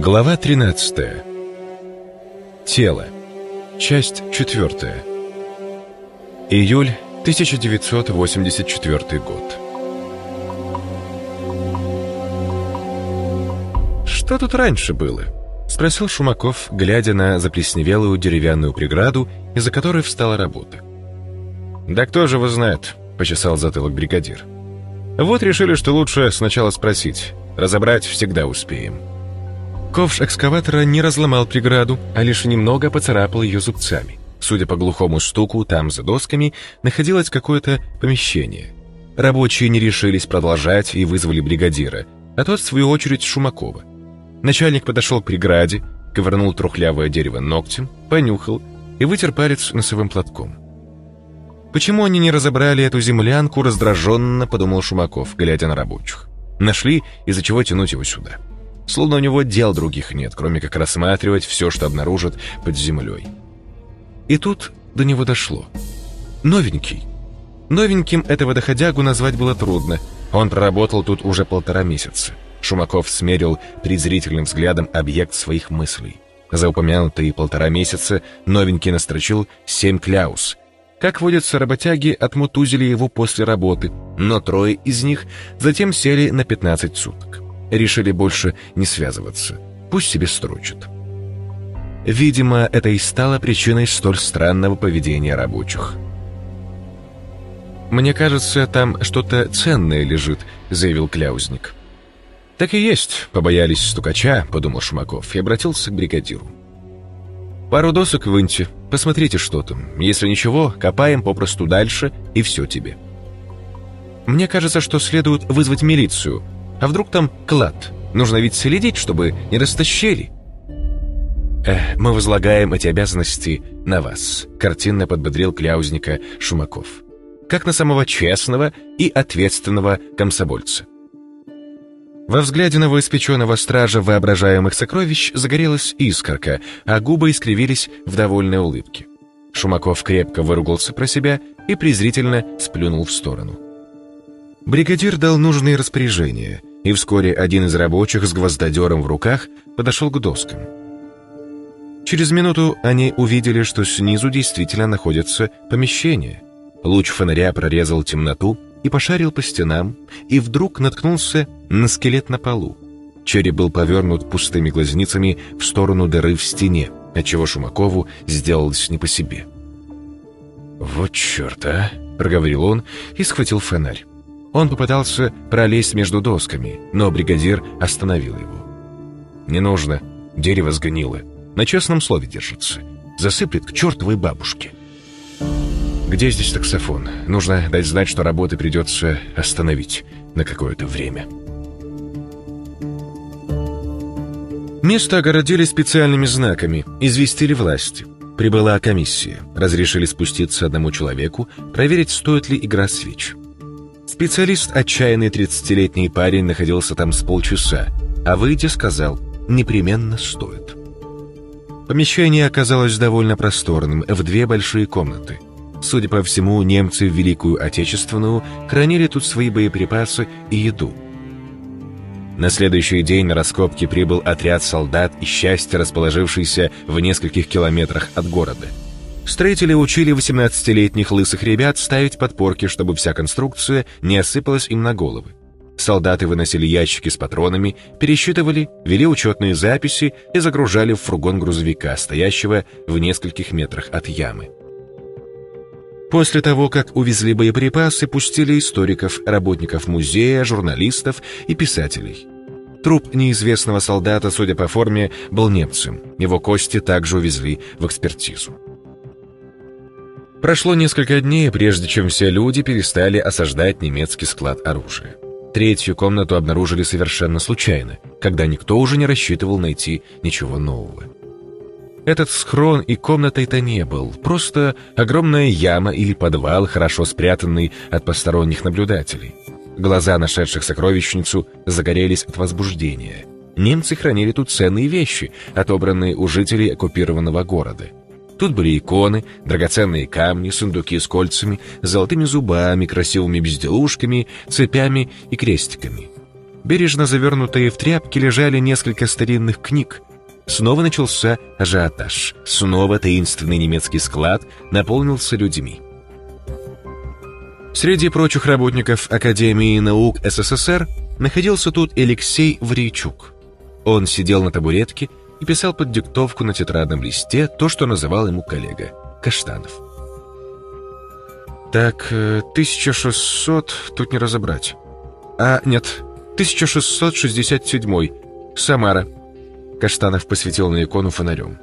Глава 13. Тело. Часть 4. Июль 1984 год. «Что тут раньше было?» — спросил Шумаков, глядя на заплесневелую деревянную преграду, из-за которой встала работа. «Да кто же его знает?» — почесал затылок бригадир. «Вот решили, что лучше сначала спросить. Разобрать всегда успеем». Ковш экскаватора не разломал преграду, а лишь немного поцарапал ее зубцами. Судя по глухому стуку, там за досками находилось какое-то помещение. Рабочие не решились продолжать и вызвали бригадира, а тот, в свою очередь, Шумакова. Начальник подошел к преграде, ковырнул трухлявое дерево ногтем, понюхал и вытер палец носовым платком. Почему они не разобрали эту землянку, раздраженно подумал Шумаков, глядя на рабочих. Нашли, из-за чего тянуть его сюда. Словно у него дел других нет, кроме как рассматривать все, что обнаружит под землей. И тут до него дошло. Новенький. Новеньким этого доходягу назвать было трудно. Он проработал тут уже полтора месяца. Шумаков смерил презрительным взглядом объект своих мыслей. За упомянутые полтора месяца новенький настрочил семь кляус. Как водятся работяги, отмутузили его после работы, но трое из них затем сели на 15 суток решили больше не связываться. Пусть себе строчат. Видимо, это и стало причиной столь странного поведения рабочих. «Мне кажется, там что-то ценное лежит», — заявил Кляузник. «Так и есть, побоялись стукача», — подумал Шумаков и обратился к бригадиру. «Пару досок выньте, посмотрите, что там. Если ничего, копаем попросту дальше, и все тебе». «Мне кажется, что следует вызвать милицию», а вдруг там клад? Нужно ведь следить, чтобы не растащили. Эх, мы возлагаем эти обязанности на вас, картинно подбодрил кляузника Шумаков. Как на самого честного и ответственного комсомольца. Во взгляде новоиспеченного стража воображаемых сокровищ загорелась искорка, а губы искривились в довольной улыбке. Шумаков крепко выругался про себя и презрительно сплюнул в сторону. Бригадир дал нужные распоряжения, и вскоре один из рабочих с гвоздодером в руках подошел к доскам. Через минуту они увидели, что снизу действительно находится помещение. Луч фонаря прорезал темноту и пошарил по стенам, и вдруг наткнулся на скелет на полу. Череп был повернут пустыми глазницами в сторону дыры в стене, отчего Шумакову сделалось не по себе. «Вот черт, а!» — проговорил он и схватил фонарь. Он попытался пролезть между досками, но бригадир остановил его. «Не нужно, дерево сгнило. На честном слове держится. Засыплет к чертовой бабушке». «Где здесь таксофон? Нужно дать знать, что работы придется остановить на какое-то время». Место огородили специальными знаками, известили власти. Прибыла комиссия, разрешили спуститься одному человеку, проверить, стоит ли игра свеч. Специалист, отчаянный 30-летний парень, находился там с полчаса, а выйдя сказал «непременно стоит». Помещение оказалось довольно просторным, в две большие комнаты. Судя по всему, немцы в Великую Отечественную хранили тут свои боеприпасы и еду. На следующий день на раскопки прибыл отряд солдат и счастья, расположившийся в нескольких километрах от города – Строители учили 18-летних лысых ребят ставить подпорки, чтобы вся конструкция не осыпалась им на головы. Солдаты выносили ящики с патронами, пересчитывали, вели учетные записи и загружали в фургон грузовика, стоящего в нескольких метрах от ямы. После того, как увезли боеприпасы, пустили историков, работников музея, журналистов и писателей. Труп неизвестного солдата, судя по форме, был немцем. Его кости также увезли в экспертизу. Прошло несколько дней, прежде чем все люди перестали осаждать немецкий склад оружия. Третью комнату обнаружили совершенно случайно, когда никто уже не рассчитывал найти ничего нового. Этот схрон и комнатой-то не был, просто огромная яма или подвал, хорошо спрятанный от посторонних наблюдателей. Глаза нашедших сокровищницу загорелись от возбуждения. Немцы хранили тут ценные вещи, отобранные у жителей оккупированного города – Тут были иконы, драгоценные камни, сундуки с кольцами, золотыми зубами, красивыми безделушками, цепями и крестиками. бережно завернутые в тряпки, лежали несколько старинных книг. Снова начался ажиотаж. Снова таинственный немецкий склад наполнился людьми. Среди прочих работников Академии наук СССР находился тут Алексей Врейчук. Он сидел на табуретке и писал под диктовку на тетрадном листе то, что называл ему коллега Каштанов. Так, 1600 э, тут не разобрать. А, нет, 1667. Самара. Каштанов посветил на икону фонарем.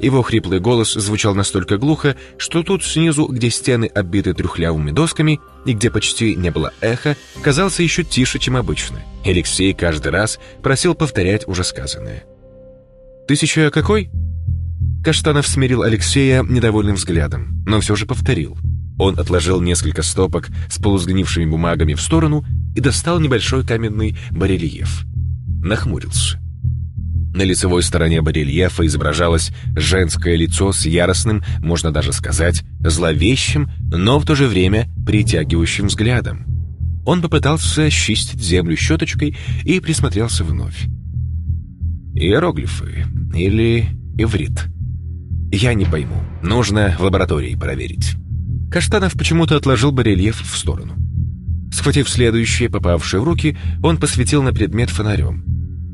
Его хриплый голос звучал настолько глухо, что тут снизу, где стены оббиты трюхлявыми досками и где почти не было эха, казался еще тише, чем обычно. Алексей каждый раз просил повторять уже сказанное. «Тысяча какой?» Каштанов смирил Алексея недовольным взглядом, но все же повторил. Он отложил несколько стопок с полусгнившими бумагами в сторону и достал небольшой каменный барельеф. Нахмурился. На лицевой стороне барельефа изображалось женское лицо с яростным, можно даже сказать, зловещим, но в то же время притягивающим взглядом. Он попытался очистить землю щеточкой и присмотрелся вновь. Иероглифы или иврит. Я не пойму. Нужно в лаборатории проверить. Каштанов почему-то отложил барельеф в сторону. Схватив следующее, попавшее в руки, он посветил на предмет фонарем.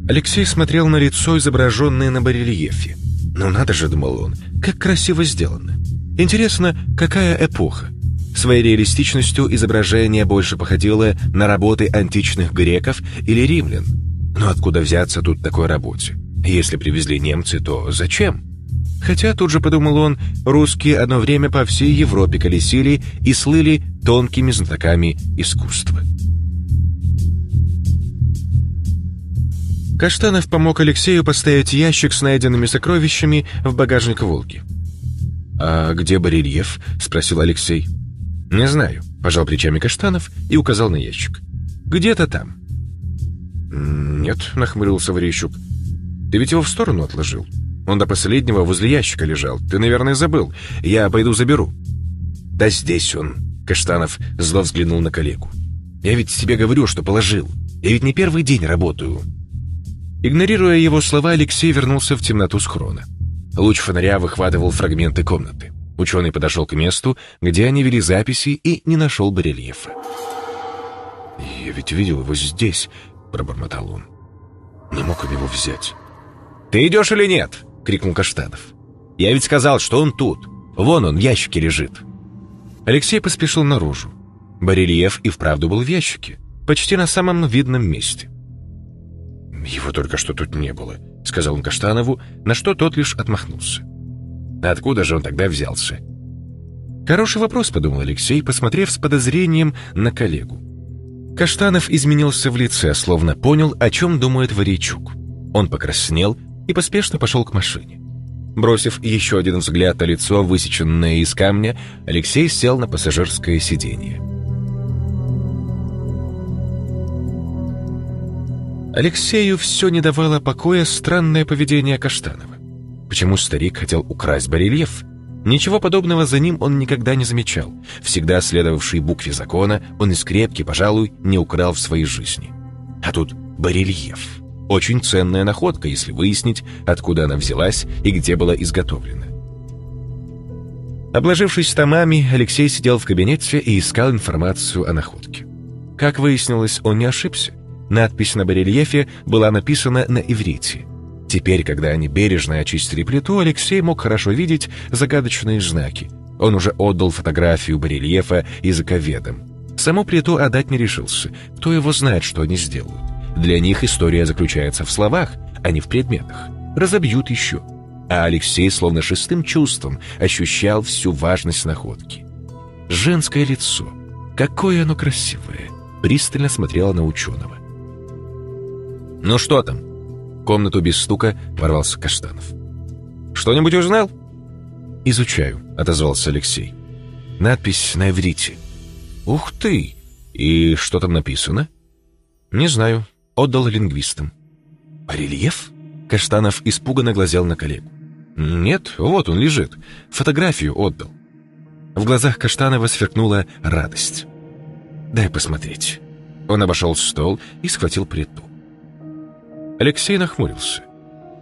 Алексей смотрел на лицо, изображенное на барельефе. «Ну надо же», — думал он, — «как красиво сделано. Интересно, какая эпоха?» Своей реалистичностью изображение больше походило на работы античных греков или римлян. Но откуда взяться тут такой работе? Если привезли немцы, то зачем? Хотя, тут же подумал он, русские одно время по всей Европе колесили и слыли тонкими знатоками искусства. Каштанов помог Алексею поставить ящик с найденными сокровищами в багажник «Волги». «А где барельеф?» — спросил Алексей. «Не знаю», — пожал плечами Каштанов и указал на ящик. «Где-то там». «Нет», — нахмурился Варищук. «Ты ведь его в сторону отложил. Он до последнего возле ящика лежал. Ты, наверное, забыл. Я пойду заберу». «Да здесь он», — Каштанов зло взглянул на коллегу. «Я ведь тебе говорю, что положил. Я ведь не первый день работаю». Игнорируя его слова, Алексей вернулся в темноту схрона. Луч фонаря выхватывал фрагменты комнаты. Ученый подошел к месту, где они вели записи, и не нашел барельефа. «Я ведь видел его здесь», — пробормотал он. «Не мог он его взять». «Ты идешь или нет?» — крикнул Каштанов. «Я ведь сказал, что он тут. Вон он в ящике лежит». Алексей поспешил наружу. Барельеф и вправду был в ящике, почти на самом видном месте. «Его только что тут не было», — сказал он Каштанову, на что тот лишь отмахнулся. «Откуда же он тогда взялся?» «Хороший вопрос», — подумал Алексей, посмотрев с подозрением на коллегу. Каштанов изменился в лице, словно понял, о чем думает Варичук. Он покраснел и поспешно пошел к машине. Бросив еще один взгляд на лицо, высеченное из камня, Алексей сел на пассажирское сиденье. Алексею все не давало покоя странное поведение Каштанова. Почему старик хотел украсть барельеф? Ничего подобного за ним он никогда не замечал. Всегда следовавший букве закона, он из скрепки, пожалуй, не украл в своей жизни. А тут барельеф. Очень ценная находка, если выяснить, откуда она взялась и где была изготовлена. Обложившись томами, Алексей сидел в кабинете и искал информацию о находке. Как выяснилось, он не ошибся. Надпись на барельефе была написана на иврите. Теперь, когда они бережно очистили плиту, Алексей мог хорошо видеть загадочные знаки. Он уже отдал фотографию барельефа языковедам. Саму плиту отдать не решился. Кто его знает, что они сделают. Для них история заключается в словах, а не в предметах. Разобьют еще. А Алексей, словно шестым чувством, ощущал всю важность находки. Женское лицо. Какое оно красивое. Пристально смотрело на ученого. «Ну что там?» Комнату без стука ворвался Каштанов. «Что-нибудь узнал?» «Изучаю», — отозвался Алексей. «Надпись на иврите». «Ух ты! И что там написано?» «Не знаю. Отдал лингвистам». «Барельеф?» Каштанов испуганно глазел на коллегу. «Нет, вот он лежит. Фотографию отдал». В глазах Каштанова сверкнула радость. «Дай посмотреть». Он обошел стол и схватил плиту. Алексей нахмурился.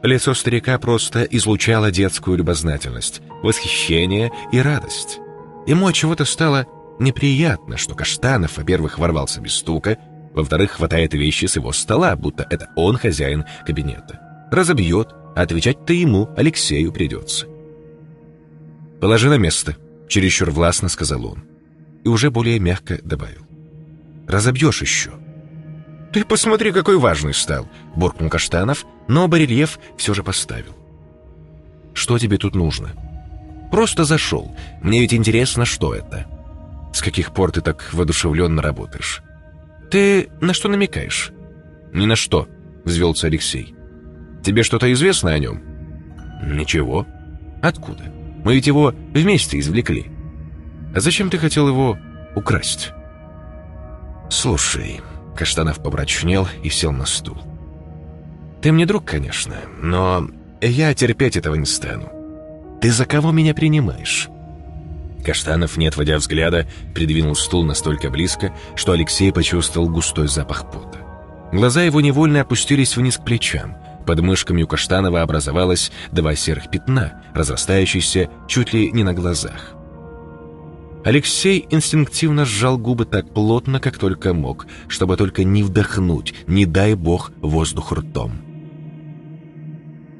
Лицо старика просто излучало детскую любознательность, восхищение и радость. Ему от чего-то стало неприятно, что Каштанов, во-первых, ворвался без стука, во-вторых, хватает вещи с его стола, будто это он хозяин кабинета. Разобьет, а отвечать-то ему, Алексею, придется. «Положи на место», — чересчур властно сказал он. И уже более мягко добавил. «Разобьешь еще». «Ты посмотри, какой важный стал!» — буркнул Каштанов, но барельеф все же поставил. «Что тебе тут нужно?» «Просто зашел. Мне ведь интересно, что это». «С каких пор ты так воодушевленно работаешь?» «Ты на что намекаешь?» «Ни на что», — взвелся Алексей. «Тебе что-то известно о нем?» «Ничего». «Откуда? Мы ведь его вместе извлекли». «А зачем ты хотел его украсть?» «Слушай, Каштанов помрачнел и сел на стул. «Ты мне друг, конечно, но я терпеть этого не стану. Ты за кого меня принимаешь?» Каштанов, не отводя взгляда, придвинул стул настолько близко, что Алексей почувствовал густой запах пота. Глаза его невольно опустились вниз к плечам. Под мышками у Каштанова образовалось два серых пятна, разрастающиеся чуть ли не на глазах. Алексей инстинктивно сжал губы так плотно, как только мог, чтобы только не вдохнуть, не дай бог, воздух ртом.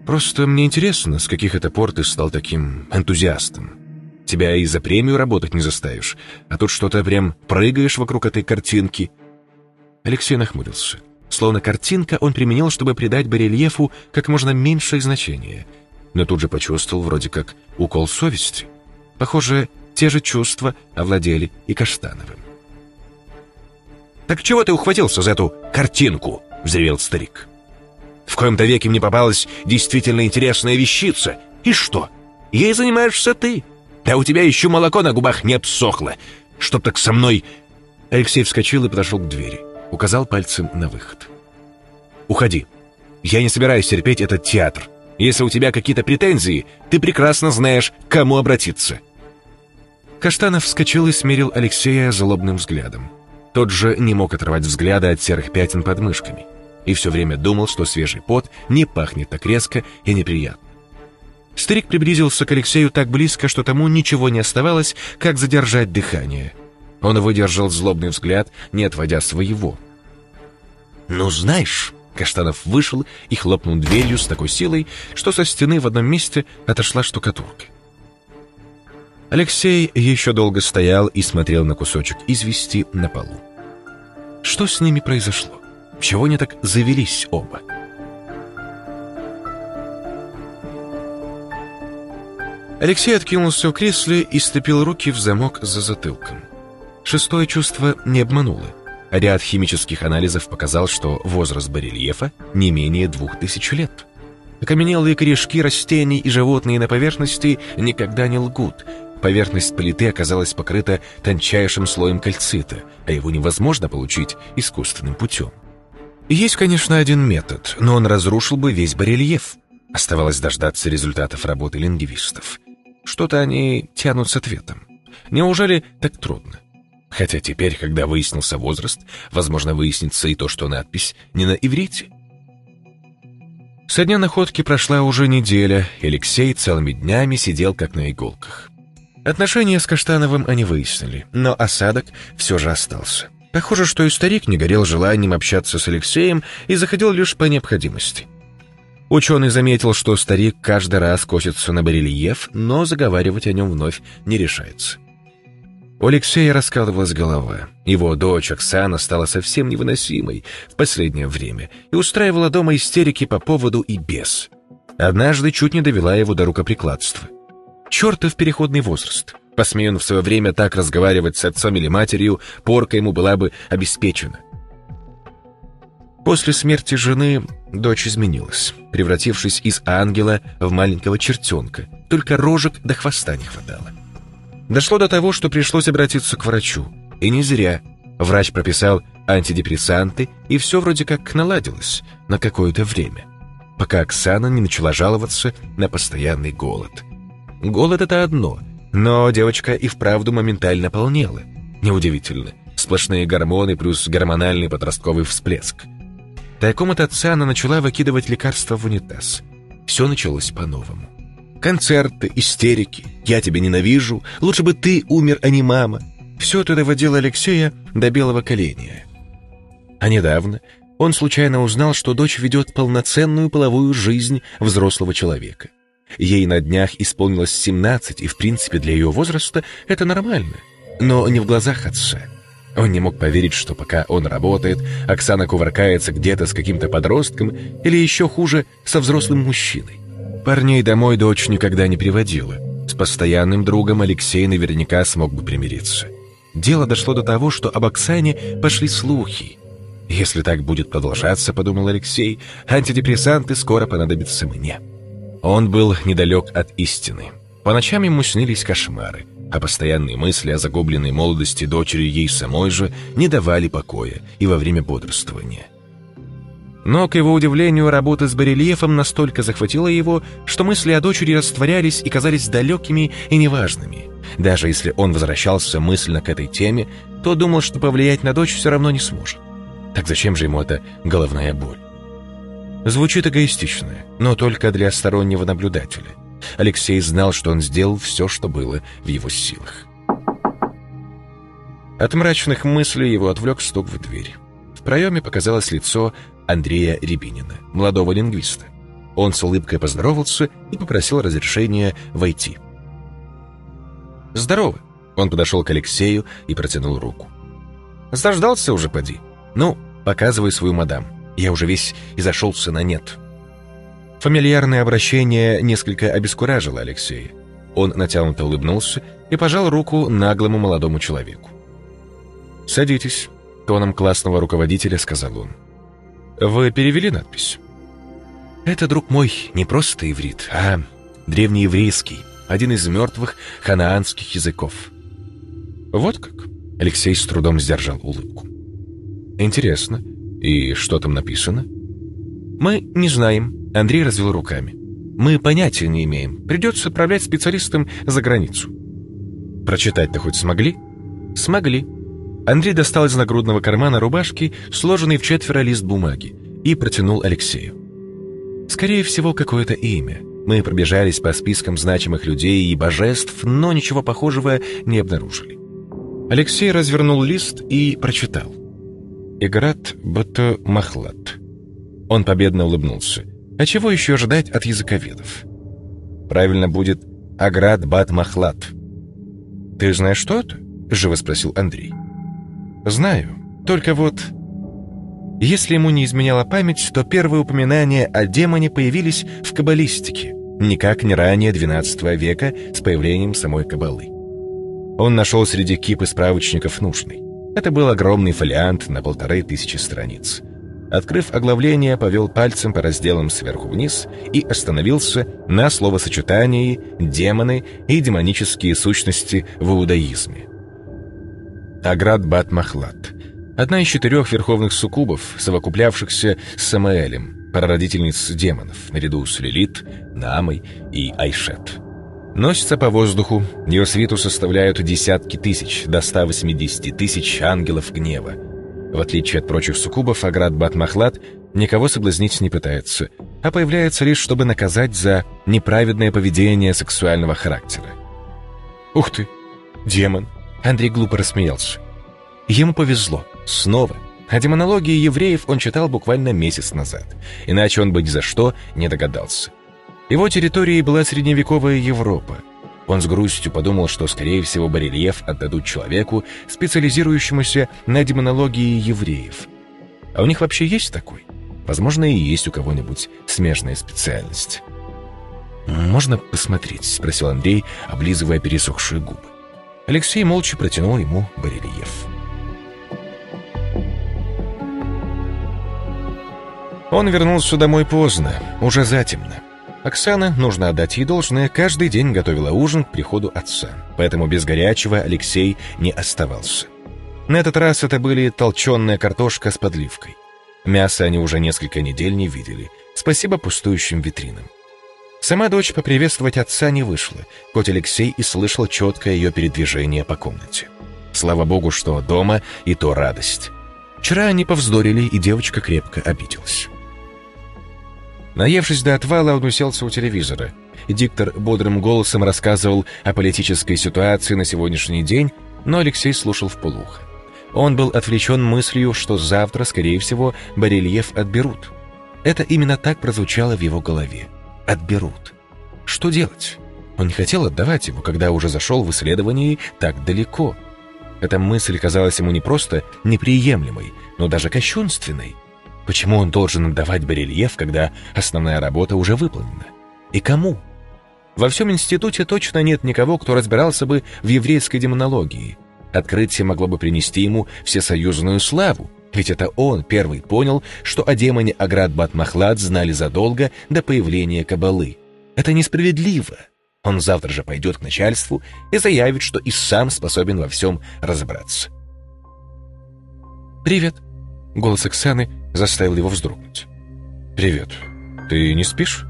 «Просто мне интересно, с каких это пор ты стал таким энтузиастом. Тебя и за премию работать не заставишь, а тут что-то прям прыгаешь вокруг этой картинки». Алексей нахмурился. Словно картинка он применил, чтобы придать барельефу как можно меньшее значение, но тут же почувствовал вроде как укол совести. Похоже, те же чувства овладели и Каштановым. «Так чего ты ухватился за эту картинку?» — взревел старик. «В коем-то веке мне попалась действительно интересная вещица. И что? Ей занимаешься ты. Да у тебя еще молоко на губах не обсохло. Чтоб так со мной...» Алексей вскочил и подошел к двери. Указал пальцем на выход. «Уходи. Я не собираюсь терпеть этот театр. Если у тебя какие-то претензии, ты прекрасно знаешь, к кому обратиться». Каштанов вскочил и смирил Алексея злобным взглядом. Тот же не мог оторвать взгляда от серых пятен под мышками и все время думал, что свежий пот не пахнет так резко и неприятно. Старик приблизился к Алексею так близко, что тому ничего не оставалось, как задержать дыхание. Он выдержал злобный взгляд, не отводя своего. «Ну, знаешь...» Каштанов вышел и хлопнул дверью с такой силой, что со стены в одном месте отошла штукатурка. Алексей еще долго стоял и смотрел на кусочек извести на полу. Что с ними произошло? Чего они так завелись оба? Алексей откинулся в кресле и сцепил руки в замок за затылком. Шестое чувство не обмануло. Ряд химических анализов показал, что возраст барельефа не менее двух тысяч лет. Окаменелые корешки растений и животные на поверхности никогда не лгут, Поверхность плиты оказалась покрыта тончайшим слоем кальцита, а его невозможно получить искусственным путем. Есть, конечно, один метод, но он разрушил бы весь барельеф. Оставалось дождаться результатов работы лингвистов. Что-то они тянут с ответом. Неужели так трудно? Хотя теперь, когда выяснился возраст, возможно, выяснится и то, что надпись не на иврите. Со дня находки прошла уже неделя, и Алексей целыми днями сидел как на иголках. Отношения с Каштановым они выяснили, но осадок все же остался. Похоже, что и старик не горел желанием общаться с Алексеем и заходил лишь по необходимости. Ученый заметил, что старик каждый раз косится на барельеф, но заговаривать о нем вновь не решается. У Алексея раскалывалась голова. Его дочь Оксана стала совсем невыносимой в последнее время и устраивала дома истерики по поводу и без. Однажды чуть не довела его до рукоприкладства. Чертов переходный возраст. Посмея он в свое время так разговаривать с отцом или матерью, порка ему была бы обеспечена. После смерти жены дочь изменилась, превратившись из ангела в маленького чертенка. Только рожек до хвоста не хватало. Дошло до того, что пришлось обратиться к врачу. И не зря. Врач прописал антидепрессанты, и все вроде как наладилось на какое-то время, пока Оксана не начала жаловаться на постоянный голод – Голод — это одно, но девочка и вправду моментально полнела. Неудивительно. Сплошные гормоны плюс гормональный подростковый всплеск. Тайком от отца она начала выкидывать лекарства в унитаз. Все началось по-новому. Концерты, истерики, я тебя ненавижу, лучше бы ты умер, а не мама. Все это доводило Алексея до белого коленя. А недавно он случайно узнал, что дочь ведет полноценную половую жизнь взрослого человека. Ей на днях исполнилось 17, и в принципе для ее возраста это нормально. Но не в глазах отца. Он не мог поверить, что пока он работает, Оксана кувыркается где-то с каким-то подростком или еще хуже, со взрослым мужчиной. Парней домой дочь никогда не приводила. С постоянным другом Алексей наверняка смог бы примириться. Дело дошло до того, что об Оксане пошли слухи. «Если так будет продолжаться, — подумал Алексей, — антидепрессанты скоро понадобятся мне». Он был недалек от истины. По ночам ему снились кошмары а постоянные мысли о загубленной молодости дочери ей самой же не давали покоя и во время бодрствования. Но, к его удивлению, работа с барельефом настолько захватила его, что мысли о дочери растворялись и казались далекими и неважными. Даже если он возвращался мысленно к этой теме, то думал, что повлиять на дочь все равно не сможет. Так зачем же ему эта головная боль? Звучит эгоистично, но только для стороннего наблюдателя. Алексей знал, что он сделал все, что было в его силах. От мрачных мыслей его отвлек стук в дверь. В проеме показалось лицо Андрея Рябинина, молодого лингвиста. Он с улыбкой поздоровался и попросил разрешения войти. «Здорово!» Он подошел к Алексею и протянул руку. «Заждался уже, поди? Ну, показывай свою мадам. Я уже весь изошелся на нет». Фамильярное обращение несколько обескуражило Алексея. Он натянуто улыбнулся и пожал руку наглому молодому человеку. «Садитесь», — тоном классного руководителя сказал он. «Вы перевели надпись?» «Это, друг мой, не просто иврит, а древнееврейский, один из мертвых ханаанских языков». «Вот как?» — Алексей с трудом сдержал улыбку. «Интересно. И что там написано?» «Мы не знаем», Андрей развел руками. «Мы понятия не имеем. Придется отправлять специалистам за границу». «Прочитать-то хоть смогли?» «Смогли». Андрей достал из нагрудного кармана рубашки сложенный в четверо лист бумаги и протянул Алексею. «Скорее всего, какое-то имя. Мы пробежались по спискам значимых людей и божеств, но ничего похожего не обнаружили». Алексей развернул лист и прочитал. «Играт Бато Махлад». Он победно улыбнулся. А чего еще ждать от языковедов? Правильно будет Аград Бат Махлад. «Ты знаешь, что это?» — живо спросил Андрей. «Знаю. Только вот...» Если ему не изменяла память, то первые упоминания о демоне появились в каббалистике, никак не ранее XII века с появлением самой каббалы. Он нашел среди кипы справочников нужный. Это был огромный фолиант на полторы тысячи страниц. Открыв оглавление, повел пальцем по разделам сверху вниз и остановился на словосочетании «демоны» и «демонические сущности» в иудаизме. Аград Бат Махлад – одна из четырех верховных суккубов, совокуплявшихся с Самаэлем, прародительниц демонов, наряду с Лилит, Наамой и Айшет. Носится по воздуху, ее свиту составляют десятки тысяч, до 180 тысяч ангелов гнева – в отличие от прочих суккубов, Аград Батмахлад никого соблазнить не пытается, а появляется лишь, чтобы наказать за неправедное поведение сексуального характера. «Ух ты! Демон!» Андрей глупо рассмеялся. Ему повезло. Снова. О демонологии евреев он читал буквально месяц назад. Иначе он бы ни за что не догадался. Его территорией была средневековая Европа. Он с грустью подумал, что, скорее всего, барельеф отдадут человеку, специализирующемуся на демонологии евреев. А у них вообще есть такой? Возможно, и есть у кого-нибудь смежная специальность. «Можно посмотреть?» — спросил Андрей, облизывая пересохшие губы. Алексей молча протянул ему барельеф. Он вернулся домой поздно, уже затемно. Оксана, нужно отдать ей должное, каждый день готовила ужин к приходу отца, поэтому без горячего Алексей не оставался. На этот раз это были толченая картошка с подливкой. Мясо они уже несколько недель не видели, спасибо пустующим витринам. Сама дочь поприветствовать отца не вышла, хоть Алексей и слышал четкое ее передвижение по комнате. Слава богу, что дома и то радость. Вчера они повздорили, и девочка крепко обиделась. Наевшись до отвала, он уселся у телевизора. Диктор бодрым голосом рассказывал о политической ситуации на сегодняшний день, но Алексей слушал вполуха. Он был отвлечен мыслью, что завтра, скорее всего, барельеф отберут. Это именно так прозвучало в его голове. «Отберут». Что делать? Он не хотел отдавать его, когда уже зашел в исследовании так далеко. Эта мысль казалась ему не просто неприемлемой, но даже кощунственной. Почему он должен отдавать барельеф, когда основная работа уже выполнена? И кому? Во всем институте точно нет никого, кто разбирался бы в еврейской демонологии. Открытие могло бы принести ему всесоюзную славу, ведь это он первый понял, что о демоне Аград Батмахлад знали задолго до появления Кабалы. Это несправедливо. Он завтра же пойдет к начальству и заявит, что и сам способен во всем разобраться. «Привет!» — голос Оксаны заставил его вздрогнуть. «Привет. Ты не спишь?»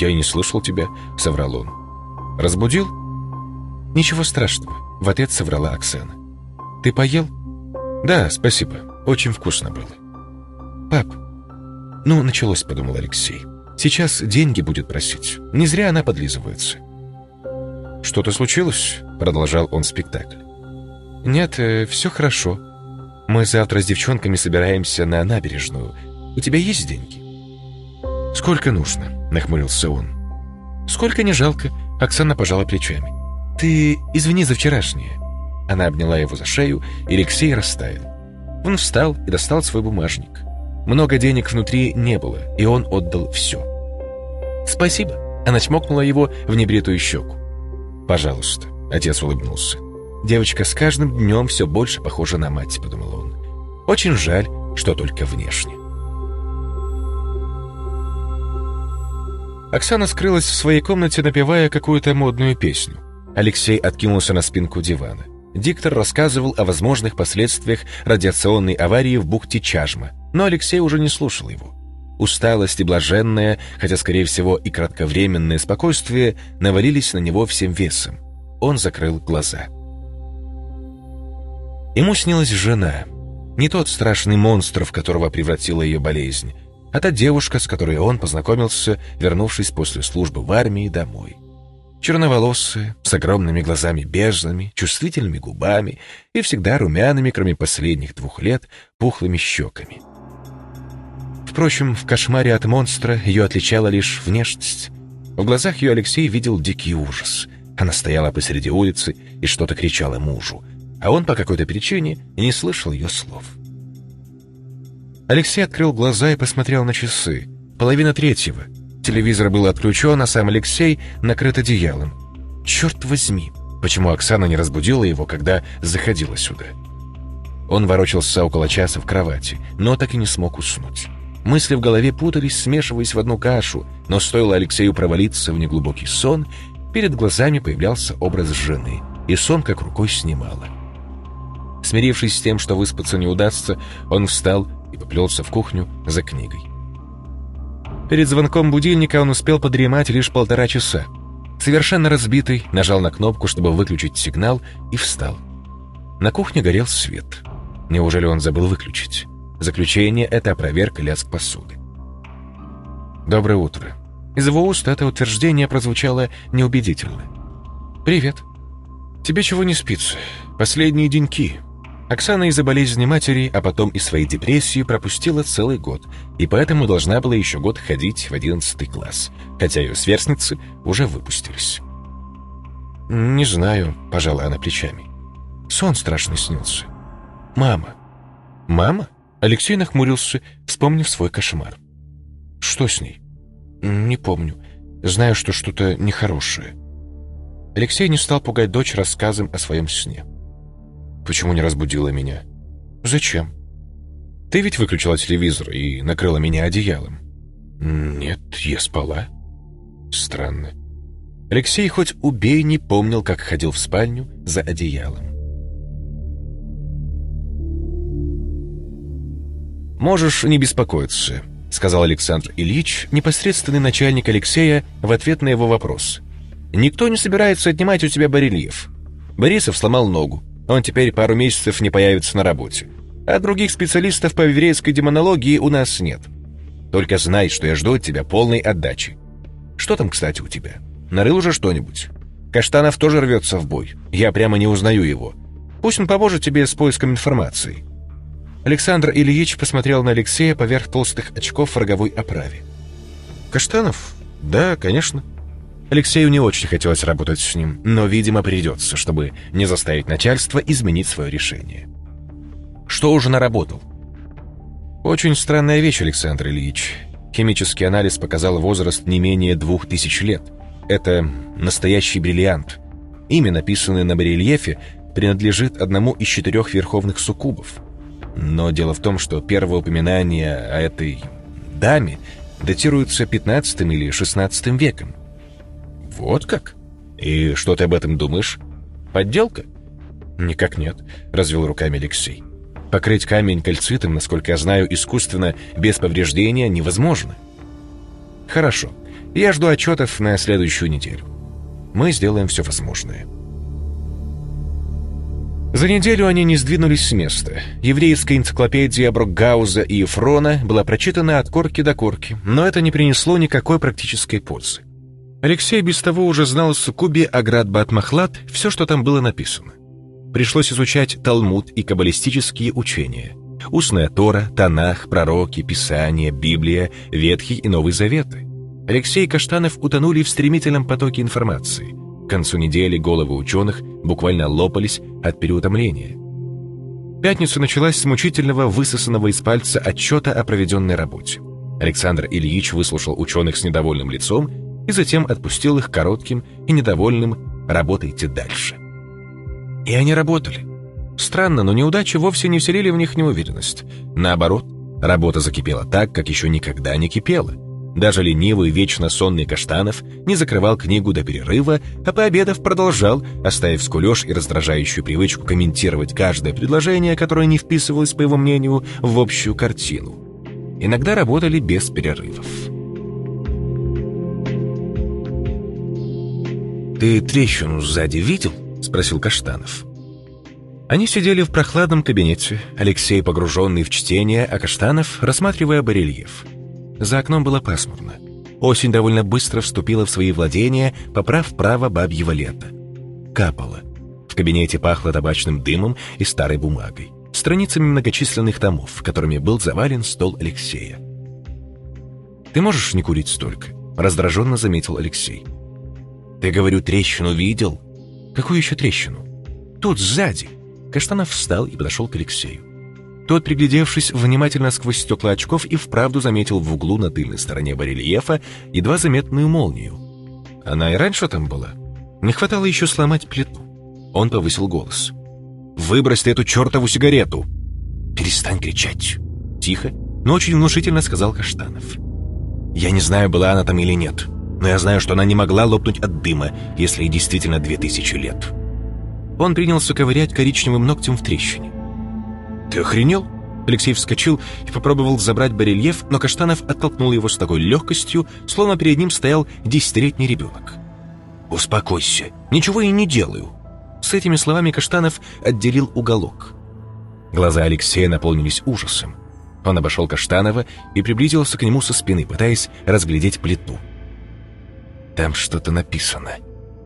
«Я и не слышал тебя», — соврал он. «Разбудил?» «Ничего страшного», — в ответ соврала Оксана. «Ты поел?» «Да, спасибо. Очень вкусно было». «Пап, ну, началось», — подумал Алексей. «Сейчас деньги будет просить. Не зря она подлизывается». «Что-то случилось?» — продолжал он спектакль. «Нет, э, все хорошо. Мы завтра с девчонками собираемся на набережную. У тебя есть деньги?» «Сколько нужно?» — нахмурился он. «Сколько не жалко», — Оксана пожала плечами. «Ты извини за вчерашнее». Она обняла его за шею, и Алексей растаял. Он встал и достал свой бумажник. Много денег внутри не было, и он отдал все. «Спасибо», — она чмокнула его в небритую щеку. «Пожалуйста», — отец улыбнулся. «Девочка с каждым днем все больше похожа на мать», — подумал он. «Очень жаль, что только внешне». Оксана скрылась в своей комнате, напевая какую-то модную песню. Алексей откинулся на спинку дивана. Диктор рассказывал о возможных последствиях радиационной аварии в бухте Чажма, но Алексей уже не слушал его. Усталость и блаженное, хотя, скорее всего, и кратковременное спокойствие навалились на него всем весом. Он закрыл глаза. Ему снилась жена. Не тот страшный монстр, в которого превратила ее болезнь, а та девушка, с которой он познакомился, вернувшись после службы в армии домой. Черноволосая, с огромными глазами безднами, чувствительными губами и всегда румяными, кроме последних двух лет, пухлыми щеками. Впрочем, в кошмаре от монстра ее отличала лишь внешность. В глазах ее Алексей видел дикий ужас. Она стояла посреди улицы и что-то кричала мужу, а он по какой-то причине не слышал ее слов. Алексей открыл глаза и посмотрел на часы. Половина третьего. Телевизор был отключен, а сам Алексей накрыт одеялом. Черт возьми, почему Оксана не разбудила его, когда заходила сюда? Он ворочался около часа в кровати, но так и не смог уснуть. Мысли в голове путались, смешиваясь в одну кашу, но стоило Алексею провалиться в неглубокий сон, перед глазами появлялся образ жены, и сон как рукой снимало. Смирившись с тем, что выспаться не удастся, он встал и поплелся в кухню за книгой. Перед звонком будильника он успел подремать лишь полтора часа. Совершенно разбитый, нажал на кнопку, чтобы выключить сигнал, и встал. На кухне горел свет. Неужели он забыл выключить? Заключение — это проверка лязг посуды. «Доброе утро». Из его уст это утверждение прозвучало неубедительно. «Привет. Тебе чего не спится? Последние деньки. Оксана из-за болезни матери, а потом и своей депрессии пропустила целый год, и поэтому должна была еще год ходить в одиннадцатый класс, хотя ее сверстницы уже выпустились. «Не знаю», — пожала она плечами. Сон страшный снился. «Мама». «Мама?» Алексей нахмурился, вспомнив свой кошмар. «Что с ней?» «Не помню. Знаю, что что-то нехорошее». Алексей не стал пугать дочь рассказом о своем сне. Почему не разбудила меня? Зачем? Ты ведь выключила телевизор и накрыла меня одеялом. Нет, я спала. Странно. Алексей хоть убей не помнил, как ходил в спальню за одеялом. «Можешь не беспокоиться», — сказал Александр Ильич, непосредственный начальник Алексея, в ответ на его вопрос. «Никто не собирается отнимать у тебя барельеф. Борисов сломал ногу. Он теперь пару месяцев не появится на работе. а других специалистов по еврейской демонологии у нас нет. Только знай, что я жду от тебя полной отдачи. Что там, кстати, у тебя? Нарыл уже что-нибудь? Каштанов тоже рвется в бой. Я прямо не узнаю его. Пусть он поможет тебе с поиском информации». Александр Ильич посмотрел на Алексея поверх толстых очков в роговой оправе. «Каштанов? Да, конечно». Алексею не очень хотелось работать с ним, но, видимо, придется, чтобы не заставить начальство изменить свое решение. Что уже наработал? Очень странная вещь, Александр Ильич. Химический анализ показал возраст не менее двух тысяч лет. Это настоящий бриллиант. Имя, написанное на барельефе, принадлежит одному из четырех верховных суккубов. Но дело в том, что первое упоминание о этой даме датируется 15 или 16 веком. Вот как? И что ты об этом думаешь? Подделка? Никак нет, развел руками Алексей. Покрыть камень кальцитом, насколько я знаю, искусственно, без повреждения невозможно. Хорошо. Я жду отчетов на следующую неделю. Мы сделаем все возможное. За неделю они не сдвинулись с места. Еврейская энциклопедия Брокгауза и Ефрона была прочитана от корки до корки, но это не принесло никакой практической пользы. Алексей без того уже знал в Сукубе Аград Батмахлад все, что там было написано. Пришлось изучать Талмуд и каббалистические учения. Устная Тора, Танах, пророки, Писания, Библия, Ветхий и Новый Заветы. Алексей и Каштанов утонули в стремительном потоке информации. К концу недели головы ученых буквально лопались от переутомления. Пятница началась с мучительного высосанного из пальца отчета о проведенной работе. Александр Ильич выслушал ученых с недовольным лицом и затем отпустил их коротким и недовольным «работайте дальше». И они работали. Странно, но неудачи вовсе не вселили в них неуверенность. Наоборот, работа закипела так, как еще никогда не кипела – даже ленивый, вечно сонный Каштанов не закрывал книгу до перерыва, а пообедав продолжал, оставив скулеж и раздражающую привычку комментировать каждое предложение, которое не вписывалось, по его мнению, в общую картину. Иногда работали без перерывов. «Ты трещину сзади видел?» — спросил Каштанов. Они сидели в прохладном кабинете, Алексей погруженный в чтение, а Каштанов рассматривая барельеф. За окном было пасмурно. Осень довольно быстро вступила в свои владения, поправ право бабьего лета. Капало. В кабинете пахло табачным дымом и старой бумагой, страницами многочисленных томов, которыми был завален стол Алексея. «Ты можешь не курить столько?» — раздраженно заметил Алексей. «Ты, говорю, трещину видел?» «Какую еще трещину?» «Тут, сзади!» Каштанов встал и подошел к Алексею. Тот, приглядевшись внимательно сквозь стекла очков, и вправду заметил в углу на тыльной стороне барельефа едва заметную молнию. Она и раньше там была. Не хватало еще сломать плиту. Он повысил голос. «Выбрось ты эту чертову сигарету!» «Перестань кричать!» Тихо, но очень внушительно сказал Каштанов. «Я не знаю, была она там или нет, но я знаю, что она не могла лопнуть от дыма, если ей действительно две тысячи лет». Он принялся ковырять коричневым ногтем в трещине. «Ты охренел?» Алексей вскочил и попробовал забрать барельеф, но Каштанов оттолкнул его с такой легкостью, словно перед ним стоял десятилетний ребенок. «Успокойся, ничего я не делаю». С этими словами Каштанов отделил уголок. Глаза Алексея наполнились ужасом. Он обошел Каштанова и приблизился к нему со спины, пытаясь разглядеть плиту. «Там что-то написано».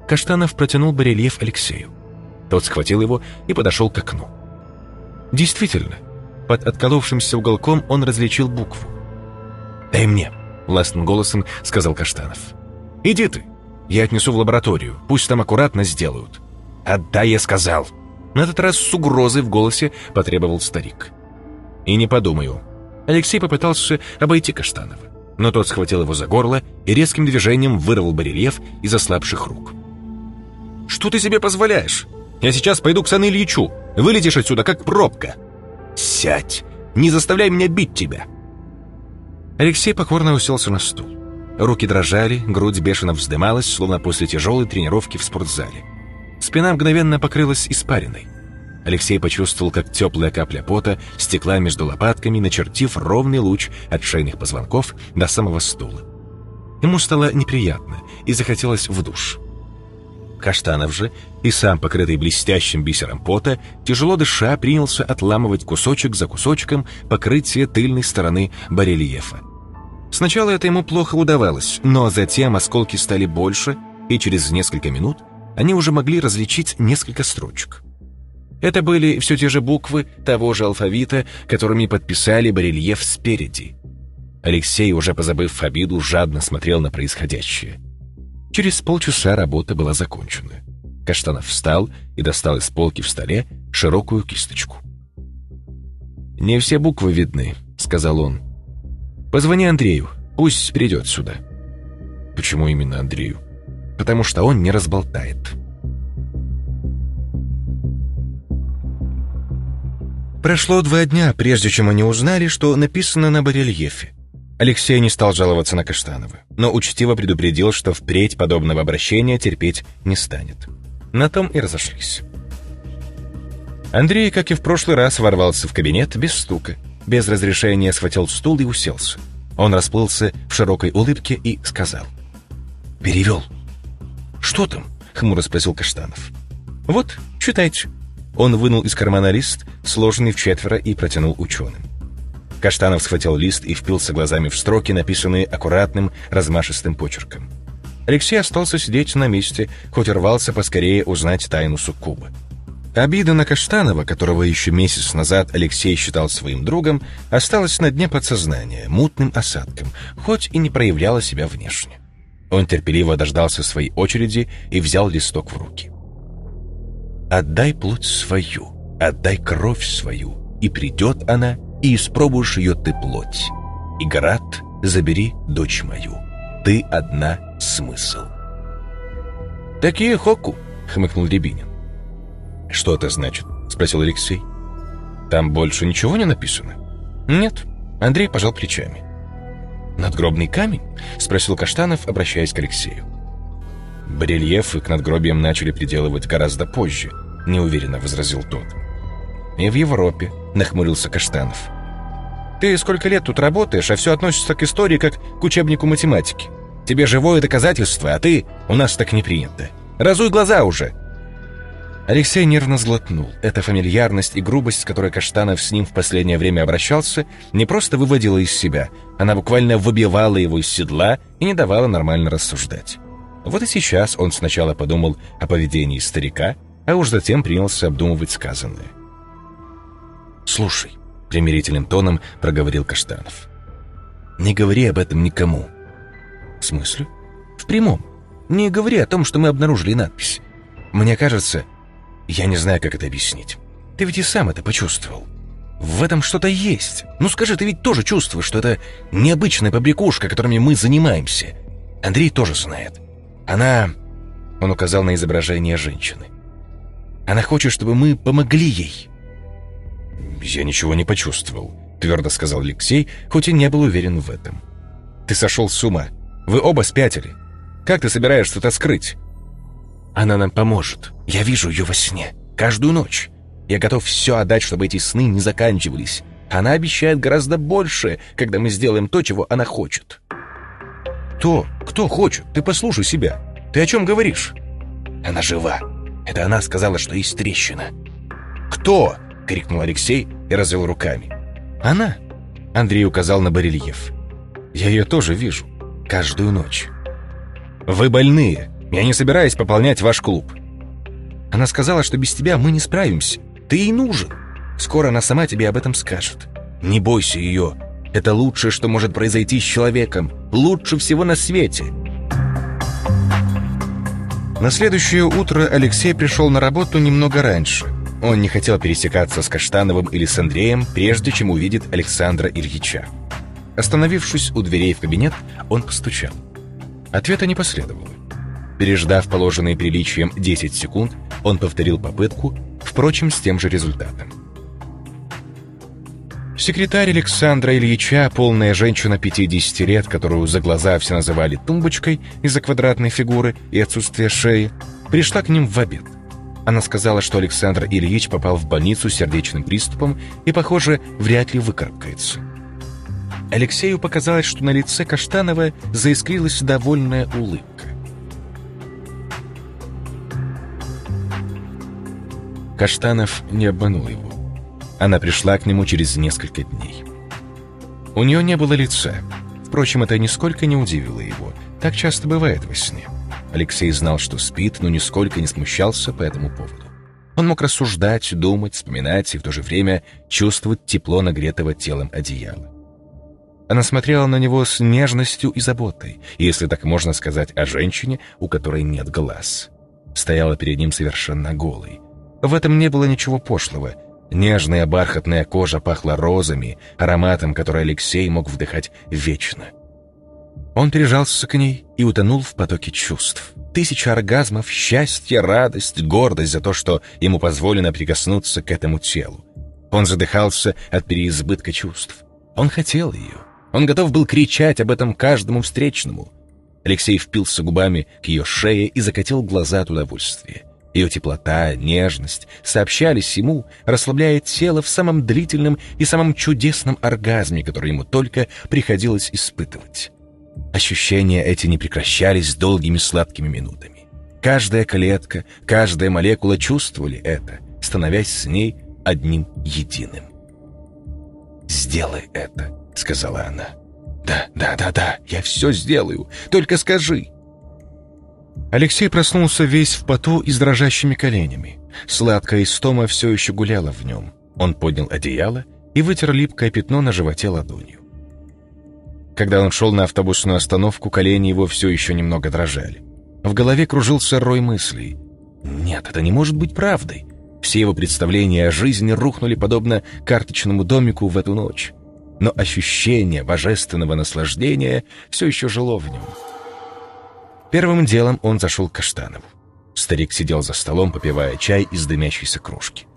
Каштанов протянул барельеф Алексею. Тот схватил его и подошел к окну. Действительно, под отколовшимся уголком он различил букву. «Дай мне», — властным голосом сказал Каштанов. «Иди ты, я отнесу в лабораторию, пусть там аккуратно сделают». «Отдай, я сказал». На этот раз с угрозой в голосе потребовал старик. «И не подумаю». Алексей попытался обойти Каштанова, но тот схватил его за горло и резким движением вырвал барельеф из ослабших рук. «Что ты себе позволяешь? Я сейчас пойду к Сан Ильичу. Вылетишь отсюда, как пробка. Сядь. Не заставляй меня бить тебя. Алексей покорно уселся на стул. Руки дрожали, грудь бешено вздымалась, словно после тяжелой тренировки в спортзале. Спина мгновенно покрылась испариной. Алексей почувствовал, как теплая капля пота стекла между лопатками, начертив ровный луч от шейных позвонков до самого стула. Ему стало неприятно и захотелось в душ. Каштанов же, и сам покрытый блестящим бисером пота, тяжело дыша, принялся отламывать кусочек за кусочком покрытие тыльной стороны барельефа. Сначала это ему плохо удавалось, но затем осколки стали больше, и через несколько минут они уже могли различить несколько строчек. Это были все те же буквы того же алфавита, которыми подписали барельеф спереди. Алексей, уже позабыв обиду, жадно смотрел на происходящее. Через полчаса работа была закончена. Каштанов встал и достал из полки в столе широкую кисточку. «Не все буквы видны», — сказал он. «Позвони Андрею, пусть придет сюда». «Почему именно Андрею?» «Потому что он не разболтает». Прошло два дня, прежде чем они узнали, что написано на барельефе. Алексей не стал жаловаться на Каштанова, но учтиво предупредил, что впредь подобного обращения терпеть не станет. На том и разошлись. Андрей, как и в прошлый раз, ворвался в кабинет без стука, без разрешения схватил стул и уселся. Он расплылся в широкой улыбке и сказал. «Перевел». «Что там?» — хмуро спросил Каштанов. «Вот, читайте». Он вынул из кармана лист, сложенный в четверо, и протянул ученым. Каштанов схватил лист и впился глазами в строки, написанные аккуратным, размашистым почерком. Алексей остался сидеть на месте, хоть рвался поскорее узнать тайну суккуба. Обида на Каштанова, которого еще месяц назад Алексей считал своим другом, осталась на дне подсознания, мутным осадком, хоть и не проявляла себя внешне. Он терпеливо дождался своей очереди и взял листок в руки. «Отдай плоть свою, отдай кровь свою, и придет она, и испробуешь ее ты плоть. И град, забери дочь мою. Ты одна смысл. «Такие хоку», — хмыкнул Рябинин. «Что это значит?» — спросил Алексей. «Там больше ничего не написано?» «Нет», — Андрей пожал плечами. «Надгробный камень?» — спросил Каштанов, обращаясь к Алексею. «Барельефы к надгробиям начали приделывать гораздо позже», — неуверенно возразил тот. «И в Европе», — нахмурился Каштанов. Ты сколько лет тут работаешь, а все относится к истории как к учебнику математики. Тебе живое доказательство, а ты... У нас так не принято. Разуй глаза уже!» Алексей нервно сглотнул. Эта фамильярность и грубость, с которой Каштанов с ним в последнее время обращался, не просто выводила из себя, она буквально выбивала его из седла и не давала нормально рассуждать. Вот и сейчас он сначала подумал о поведении старика, а уж затем принялся обдумывать сказанное. «Слушай, примирительным тоном проговорил Каштанов. «Не говори об этом никому». «В смысле?» «В прямом. Не говори о том, что мы обнаружили надпись. Мне кажется, я не знаю, как это объяснить. Ты ведь и сам это почувствовал. В этом что-то есть. Ну скажи, ты ведь тоже чувствуешь, что это необычная побрякушка, которыми мы занимаемся. Андрей тоже знает. Она...» Он указал на изображение женщины. «Она хочет, чтобы мы помогли ей. «Я ничего не почувствовал», — твердо сказал Алексей, хоть и не был уверен в этом. «Ты сошел с ума. Вы оба спятили. Как ты собираешься это скрыть?» «Она нам поможет. Я вижу ее во сне. Каждую ночь. Я готов все отдать, чтобы эти сны не заканчивались. Она обещает гораздо больше, когда мы сделаем то, чего она хочет». «Кто? Кто хочет? Ты послушай себя. Ты о чем говоришь?» «Она жива. Это она сказала, что есть трещина». «Кто?» — крикнул Алексей и развел руками. «Она?» — Андрей указал на барельеф. «Я ее тоже вижу. Каждую ночь». «Вы больные. Я не собираюсь пополнять ваш клуб». Она сказала, что без тебя мы не справимся. Ты ей нужен. Скоро она сама тебе об этом скажет. Не бойся ее. Это лучшее, что может произойти с человеком. Лучше всего на свете. На следующее утро Алексей пришел на работу немного раньше. Он не хотел пересекаться с Каштановым или с Андреем, прежде чем увидит Александра Ильича. Остановившись у дверей в кабинет, он постучал. Ответа не последовало. Переждав положенные приличием 10 секунд, он повторил попытку, впрочем, с тем же результатом. Секретарь Александра Ильича, полная женщина 50 лет, которую за глаза все называли тумбочкой из-за квадратной фигуры и отсутствия шеи, пришла к ним в обед. Она сказала, что Александр Ильич попал в больницу с сердечным приступом и, похоже, вряд ли выкарабкается. Алексею показалось, что на лице Каштанова заискрилась довольная улыбка. Каштанов не обманул его. Она пришла к нему через несколько дней. У нее не было лица. Впрочем, это нисколько не удивило его. Так часто бывает во сне. Алексей знал, что спит, но нисколько не смущался по этому поводу. Он мог рассуждать, думать, вспоминать и в то же время чувствовать тепло нагретого телом одеяла. Она смотрела на него с нежностью и заботой, если так можно сказать о женщине, у которой нет глаз. Стояла перед ним совершенно голой. В этом не было ничего пошлого. Нежная бархатная кожа пахла розами, ароматом, который Алексей мог вдыхать вечно. Он прижался к ней и утонул в потоке чувств. Тысяча оргазмов, счастье, радость, гордость за то, что ему позволено прикоснуться к этому телу. Он задыхался от переизбытка чувств. Он хотел ее. Он готов был кричать об этом каждому встречному. Алексей впился губами к ее шее и закатил глаза от удовольствия. Ее теплота, нежность сообщались ему, расслабляя тело в самом длительном и самом чудесном оргазме, который ему только приходилось испытывать. Ощущения эти не прекращались долгими сладкими минутами. Каждая клетка, каждая молекула чувствовали это, становясь с ней одним единым. «Сделай это», — сказала она. «Да, да, да, да, я все сделаю. Только скажи». Алексей проснулся весь в поту и с дрожащими коленями. Сладкая истома все еще гуляла в нем. Он поднял одеяло и вытер липкое пятно на животе ладонью. Когда он шел на автобусную остановку, колени его все еще немного дрожали. В голове кружился рой мыслей. Нет, это не может быть правдой. Все его представления о жизни рухнули подобно карточному домику в эту ночь но ощущение божественного наслаждения все еще жило в нем. Первым делом он зашел к Каштанову. Старик сидел за столом, попивая чай из дымящейся кружки.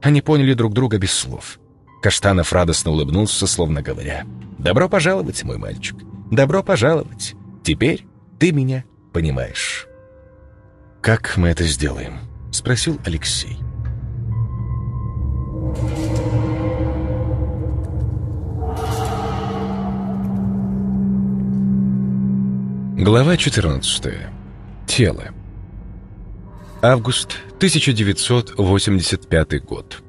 Они поняли друг друга без слов. Каштанов радостно улыбнулся, словно говоря, «Добро пожаловать, мой мальчик, добро пожаловать. Теперь ты меня понимаешь». «Как мы это сделаем?» — спросил Алексей. Глава 14. Тело. Август 1985 год.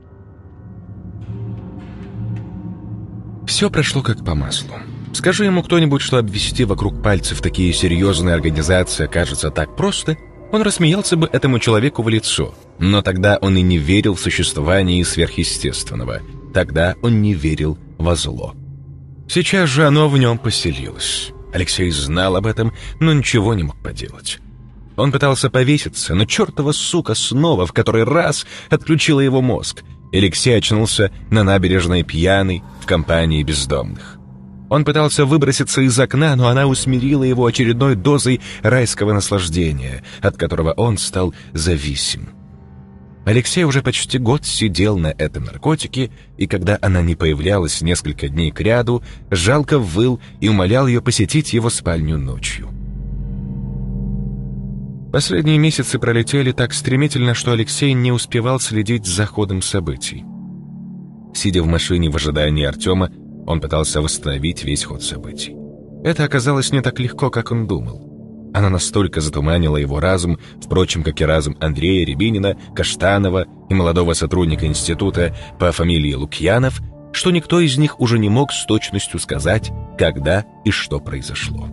Все прошло как по маслу. Скажи ему кто-нибудь, что обвести вокруг пальцев такие серьезные организации окажется так просто, он рассмеялся бы этому человеку в лицо. Но тогда он и не верил в существование сверхъестественного. Тогда он не верил во зло. Сейчас же оно в нем поселилось. Алексей знал об этом, но ничего не мог поделать. Он пытался повеситься, но чертова сука снова в который раз отключила его мозг. Алексей очнулся на набережной пьяный в компании бездомных. Он пытался выброситься из окна, но она усмирила его очередной дозой райского наслаждения, от которого он стал зависим. Алексей уже почти год сидел на этом наркотике, и когда она не появлялась несколько дней кряду, жалко выл и умолял ее посетить его спальню ночью. Последние месяцы пролетели так стремительно, что Алексей не успевал следить за ходом событий. Сидя в машине в ожидании Артема, он пытался восстановить весь ход событий. Это оказалось не так легко, как он думал. Она настолько затуманила его разум, впрочем, как и разум Андрея Рябинина, Каштанова и молодого сотрудника института по фамилии Лукьянов, что никто из них уже не мог с точностью сказать, когда и что произошло.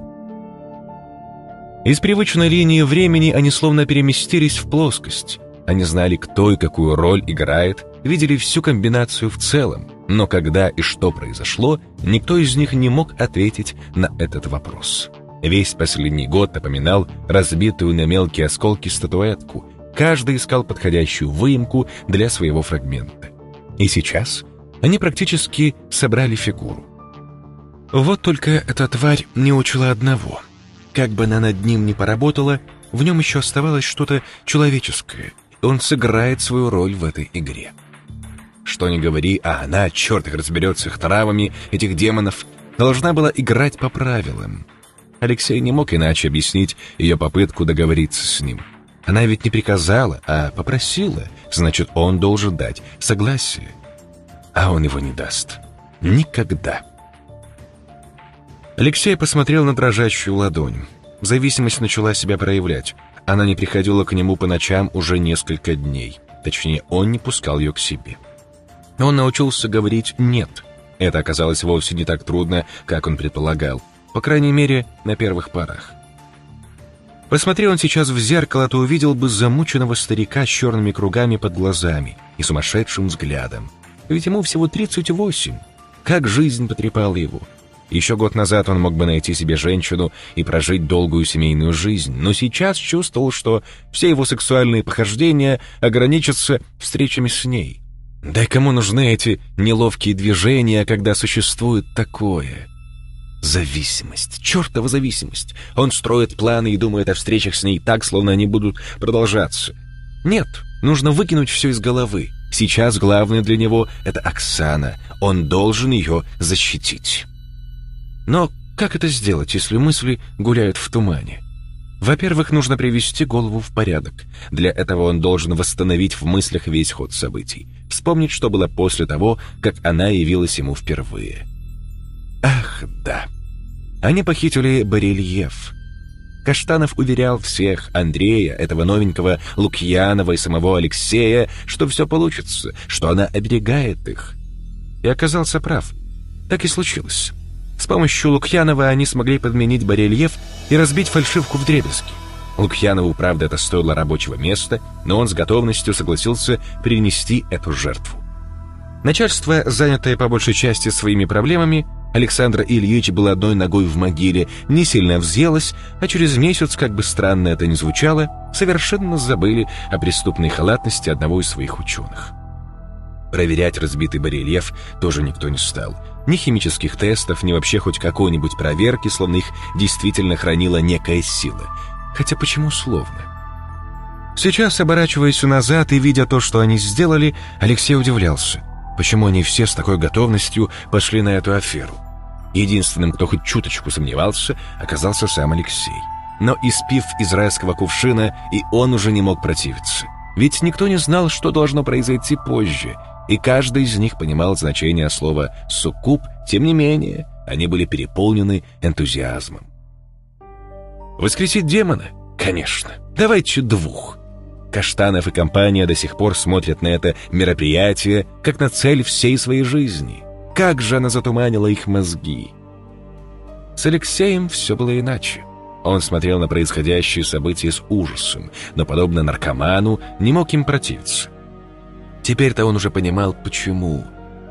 Из привычной линии времени они словно переместились в плоскость. Они знали, кто и какую роль играет, видели всю комбинацию в целом, но когда и что произошло, никто из них не мог ответить на этот вопрос. Весь последний год напоминал разбитую на мелкие осколки статуэтку. Каждый искал подходящую выемку для своего фрагмента. И сейчас они практически собрали фигуру. Вот только эта тварь не учила одного. Как бы она над ним ни поработала, в нем еще оставалось что-то человеческое, и он сыграет свою роль в этой игре. Что ни говори, а она, черт их разберет с их травами, этих демонов, должна была играть по правилам. Алексей не мог иначе объяснить ее попытку договориться с ним. Она ведь не приказала, а попросила, значит, он должен дать согласие. А он его не даст. Никогда. Алексей посмотрел на дрожащую ладонь. Зависимость начала себя проявлять. Она не приходила к нему по ночам уже несколько дней. Точнее, он не пускал ее к себе. Он научился говорить «нет». Это оказалось вовсе не так трудно, как он предполагал. По крайней мере, на первых порах. Посмотрел он сейчас в зеркало, то увидел бы замученного старика с черными кругами под глазами и сумасшедшим взглядом. Ведь ему всего 38. Как жизнь потрепала его. Еще год назад он мог бы найти себе женщину и прожить долгую семейную жизнь, но сейчас чувствовал, что все его сексуальные похождения ограничатся встречами с ней. Да кому нужны эти неловкие движения, когда существует такое? Зависимость, чертова зависимость. Он строит планы и думает о встречах с ней так, словно они будут продолжаться. Нет, нужно выкинуть все из головы. Сейчас главное для него — это Оксана. Он должен ее защитить. Но как это сделать, если мысли гуляют в тумане? Во-первых, нужно привести голову в порядок. Для этого он должен восстановить в мыслях весь ход событий. Вспомнить, что было после того, как она явилась ему впервые. Ах, да. Они похитили барельеф. Каштанов уверял всех, Андрея, этого новенького Лукьянова и самого Алексея, что все получится, что она оберегает их. И оказался прав. Так и случилось. С помощью Лукьянова они смогли подменить барельеф и разбить фальшивку в дребезги. Лукьянову, правда, это стоило рабочего места, но он с готовностью согласился принести эту жертву. Начальство, занятое по большей части своими проблемами, Александр Ильич был одной ногой в могиле, не сильно взъелось, а через месяц, как бы странно это ни звучало, совершенно забыли о преступной халатности одного из своих ученых. Проверять разбитый барельеф тоже никто не стал. Ни химических тестов, ни вообще хоть какой-нибудь проверки, словно их действительно хранила некая сила. Хотя почему словно? Сейчас, оборачиваясь назад и видя то, что они сделали, Алексей удивлялся. Почему они все с такой готовностью пошли на эту аферу? Единственным, кто хоть чуточку сомневался, оказался сам Алексей. Но испив из райского кувшина, и он уже не мог противиться. Ведь никто не знал, что должно произойти позже, и каждый из них понимал значение слова «суккуб», тем не менее, они были переполнены энтузиазмом. Воскресить демона? Конечно. Давайте двух. Каштанов и компания до сих пор смотрят на это мероприятие как на цель всей своей жизни. Как же она затуманила их мозги. С Алексеем все было иначе. Он смотрел на происходящие события с ужасом, но, подобно наркоману, не мог им противиться. Теперь-то он уже понимал, почему.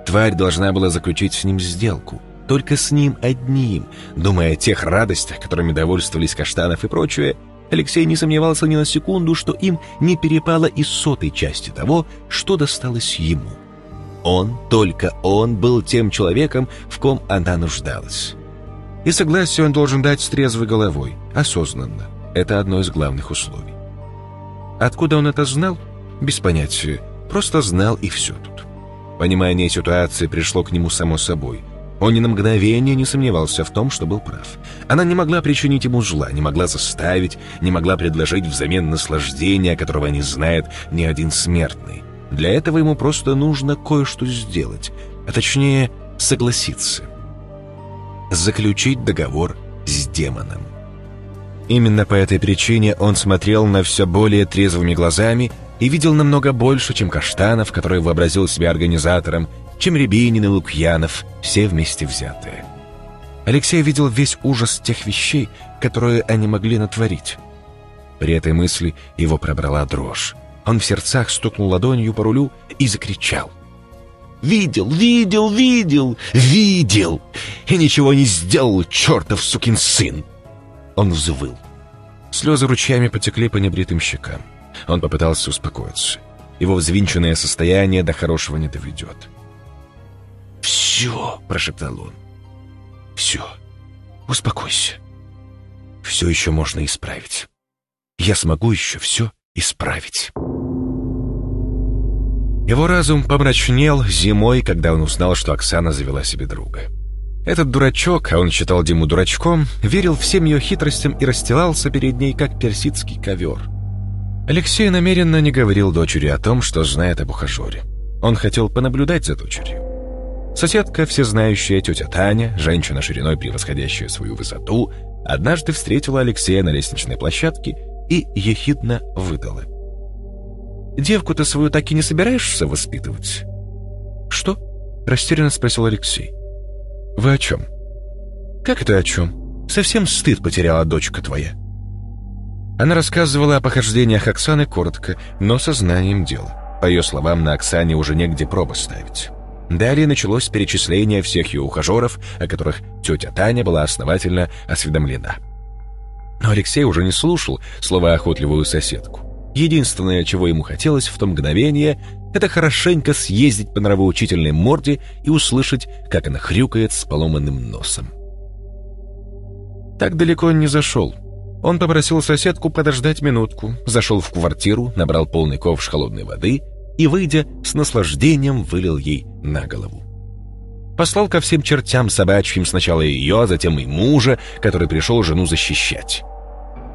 Тварь должна была заключить с ним сделку. Только с ним одним. Думая о тех радостях, которыми довольствовались Каштанов и прочее, Алексей не сомневался ни на секунду, что им не перепало и сотой части того, что досталось ему. Он, только он, был тем человеком, в ком она нуждалась. И согласие он должен дать с трезвой головой, осознанно. Это одно из главных условий. Откуда он это знал? Без понятия. Просто знал и все тут. Понимание ситуации пришло к нему само собой – он ни на мгновение не сомневался в том, что был прав. Она не могла причинить ему зла, не могла заставить, не могла предложить взамен наслаждения, которого не знает ни один смертный. Для этого ему просто нужно кое-что сделать, а точнее согласиться. Заключить договор с демоном. Именно по этой причине он смотрел на все более трезвыми глазами и видел намного больше, чем Каштанов, который вообразил себя организатором, чем Рябинин и Лукьянов, все вместе взятые. Алексей видел весь ужас тех вещей, которые они могли натворить. При этой мысли его пробрала дрожь. Он в сердцах стукнул ладонью по рулю и закричал. «Видел, видел, видел, видел! И ничего не сделал, чертов сукин сын!» Он взвыл. Слезы ручьями потекли по небритым щекам. Он попытался успокоиться. Его взвинченное состояние до хорошего не доведет. «Все!» — прошептал он. «Все. Успокойся. Все еще можно исправить. Я смогу еще все исправить». Его разум помрачнел зимой, когда он узнал, что Оксана завела себе друга. Этот дурачок, а он считал Диму дурачком, верил всем ее хитростям и расстилался перед ней, как персидский ковер. Алексей намеренно не говорил дочери о том, что знает об ухажере. Он хотел понаблюдать за дочерью. Соседка, всезнающая тетя Таня, женщина шириной превосходящая свою высоту, однажды встретила Алексея на лестничной площадке и ехидно выдала. девку-то свою так и не собираешься воспитывать?» «Что?» — растерянно спросил Алексей. «Вы о чем?» «Как это о чем? Совсем стыд потеряла дочка твоя». Она рассказывала о похождениях Оксаны коротко, но со знанием дела. По ее словам, на Оксане уже негде пробы ставить. Далее началось перечисление всех ее ухажеров, о которых тетя Таня была основательно осведомлена. Но Алексей уже не слушал слова охотливую соседку. Единственное, чего ему хотелось в то мгновение, это хорошенько съездить по нравоучительной морде и услышать, как она хрюкает с поломанным носом. Так далеко он не зашел. Он попросил соседку подождать минутку, зашел в квартиру, набрал полный ковш холодной воды и, выйдя, с наслаждением вылил ей на голову. Послал ко всем чертям собачьим сначала ее, а затем и мужа, который пришел жену защищать.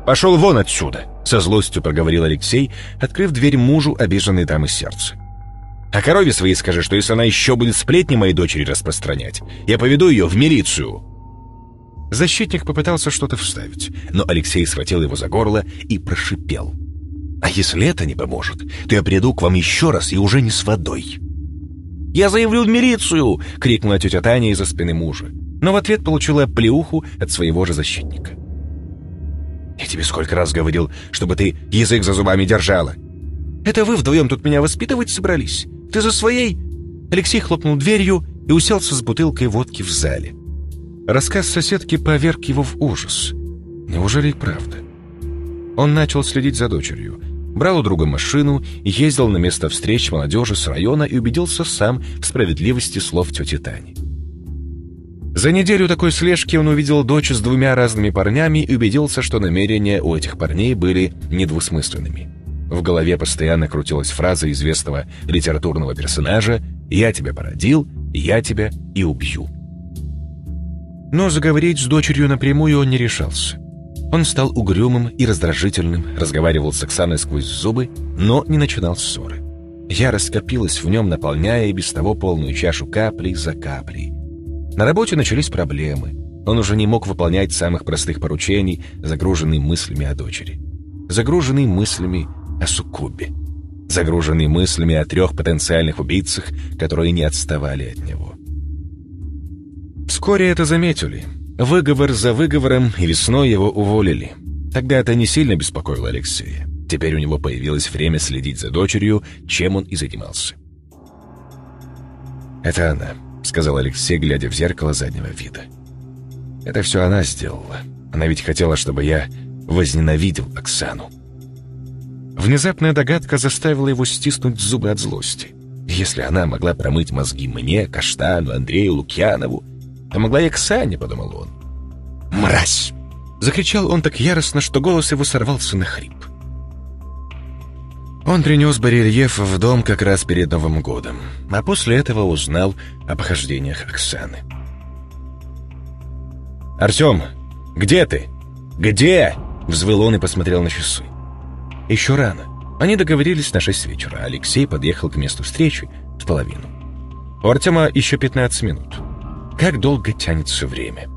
«Пошел вон отсюда!» — со злостью проговорил Алексей, открыв дверь мужу, обиженной из сердца. «А корове своей скажи, что если она еще будет сплетни моей дочери распространять, я поведу ее в милицию!» Защитник попытался что-то вставить, но Алексей схватил его за горло и прошипел. «А если это не поможет, то я приду к вам еще раз и уже не с водой». «Я заявлю в милицию!» — крикнула тетя Таня из-за спины мужа, но в ответ получила плеуху от своего же защитника. «Я тебе сколько раз говорил, чтобы ты язык за зубами держала!» «Это вы вдвоем тут меня воспитывать собрались? Ты за своей...» Алексей хлопнул дверью и уселся с бутылкой водки в зале. Рассказ соседки поверг его в ужас. Неужели и правда? Он начал следить за дочерью. Брал у друга машину, ездил на место встреч молодежи с района и убедился сам в справедливости слов тети Тани. За неделю такой слежки он увидел дочь с двумя разными парнями и убедился, что намерения у этих парней были недвусмысленными. В голове постоянно крутилась фраза известного литературного персонажа «Я тебя породил, я тебя и убью». Но заговорить с дочерью напрямую он не решался. Он стал угрюмым и раздражительным, разговаривал с Оксаной сквозь зубы, но не начинал ссоры. Ярость копилась в нем, наполняя и без того полную чашу каплей за каплей. На работе начались проблемы. Он уже не мог выполнять самых простых поручений, загруженный мыслями о дочери. Загруженный мыслями о суккубе. Загруженный мыслями о трех потенциальных убийцах, которые не отставали от него. Вскоре это заметили. Выговор за выговором, и весной его уволили. Тогда это не сильно беспокоило Алексея. Теперь у него появилось время следить за дочерью, чем он и занимался. «Это она», — сказал Алексей, глядя в зеркало заднего вида. «Это все она сделала. Она ведь хотела, чтобы я возненавидел Оксану». Внезапная догадка заставила его стиснуть зубы от злости. Если она могла промыть мозги мне, Каштану, Андрею, Лукьянову, Помогла и Ксане, подумал он. «Мразь!» Закричал он так яростно, что голос его сорвался на хрип. Он принес барельеф в дом как раз перед Новым годом, а после этого узнал о похождениях Оксаны. «Артем, где ты? Где?» Взвыл он и посмотрел на часы. Еще рано. Они договорились на шесть вечера, Алексей подъехал к месту встречи в половину. У Артема еще 15 минут. Как долго тянется время?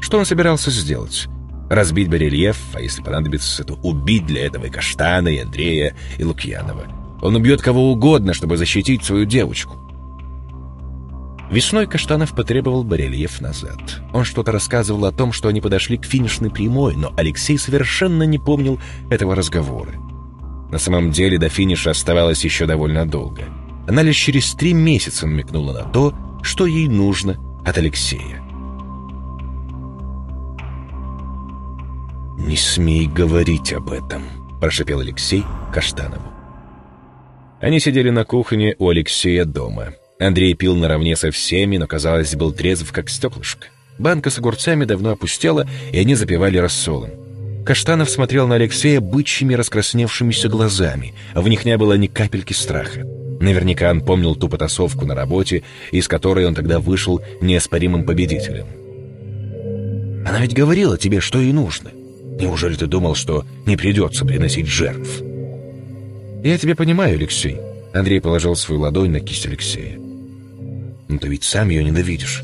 Что он собирался сделать? Разбить барельеф, а если понадобится, то убить для этого и Каштана, и Андрея, и Лукьянова. Он убьет кого угодно, чтобы защитить свою девочку. Весной Каштанов потребовал барельеф назад. Он что-то рассказывал о том, что они подошли к финишной прямой, но Алексей совершенно не помнил этого разговора. На самом деле до финиша оставалось еще довольно долго. Она лишь через три месяца намекнула на то, что ей нужно от Алексея. «Не смей говорить об этом», — прошепел Алексей Каштанову. Они сидели на кухне у Алексея дома. Андрей пил наравне со всеми, но, казалось, был трезв, как стеклышко. Банка с огурцами давно опустела, и они запивали рассолом. Каштанов смотрел на Алексея бычьими раскрасневшимися глазами, а в них не было ни капельки страха. Наверняка он помнил ту потасовку на работе, из которой он тогда вышел неоспоримым победителем. «Она ведь говорила тебе, что ей нужно. Неужели ты думал, что не придется приносить жертв?» «Я тебя понимаю, Алексей», — Андрей положил свою ладонь на кисть Алексея. «Но ты ведь сам ее ненавидишь.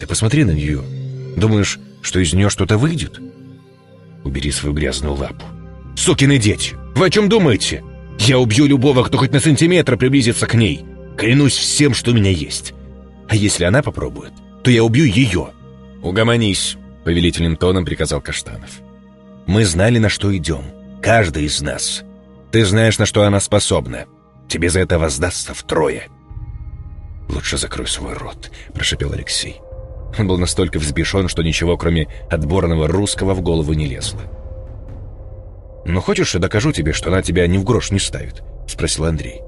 Ты посмотри на нее. Думаешь, что из нее что-то выйдет?» «Убери свою грязную лапу». «Сукины дети! Вы о чем думаете?» Я убью любого, кто хоть на сантиметр приблизится к ней. Клянусь всем, что у меня есть. А если она попробует, то я убью ее». «Угомонись», — повелительным тоном приказал Каштанов. «Мы знали, на что идем. Каждый из нас. Ты знаешь, на что она способна. Тебе за это воздастся втрое». «Лучше закрой свой рот», — прошепел Алексей. Он был настолько взбешен, что ничего, кроме отборного русского, в голову не лезло. «Ну хочешь, я докажу тебе, что она тебя ни в грош не ставит?» — спросил Андрей.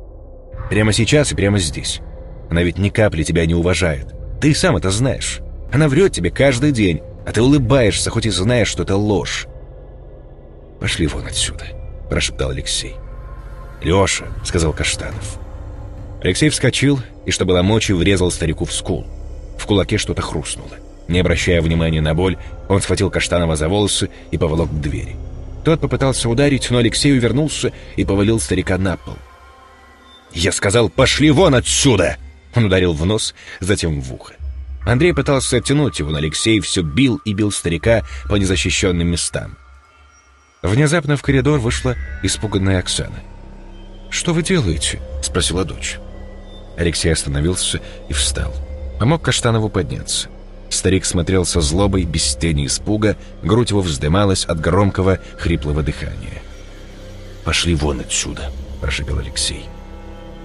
«Прямо сейчас и прямо здесь. Она ведь ни капли тебя не уважает. Ты сам это знаешь. Она врет тебе каждый день, а ты улыбаешься, хоть и знаешь, что это ложь». «Пошли вон отсюда», — прошептал Алексей. «Леша», — сказал Каштанов. Алексей вскочил и, что было мочи, врезал старику в скул. В кулаке что-то хрустнуло. Не обращая внимания на боль, он схватил Каштанова за волосы и поволок к двери. Тот попытался ударить, но Алексей увернулся и повалил старика на пол. «Я сказал, пошли вон отсюда!» Он ударил в нос, затем в ухо. Андрей пытался оттянуть его, но Алексей все бил и бил старика по незащищенным местам. Внезапно в коридор вышла испуганная Оксана. «Что вы делаете?» — спросила дочь. Алексей остановился и встал. Помог Каштанову подняться. Старик смотрел со злобой, без тени испуга, грудь его вздымалась от громкого, хриплого дыхания. «Пошли вон отсюда», — прошепел Алексей.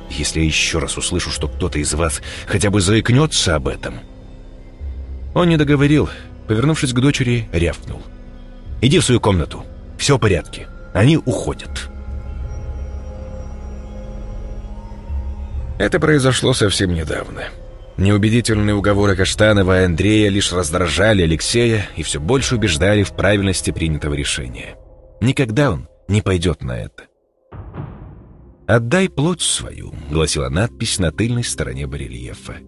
«Если я еще раз услышу, что кто-то из вас хотя бы заикнется об этом...» Он не договорил, повернувшись к дочери, рявкнул. «Иди в свою комнату. Все в порядке. Они уходят». Это произошло совсем недавно. Неубедительные уговоры Каштанова и Андрея лишь раздражали Алексея и все больше убеждали в правильности принятого решения. Никогда он не пойдет на это. «Отдай плоть свою», — гласила надпись на тыльной стороне барельефа.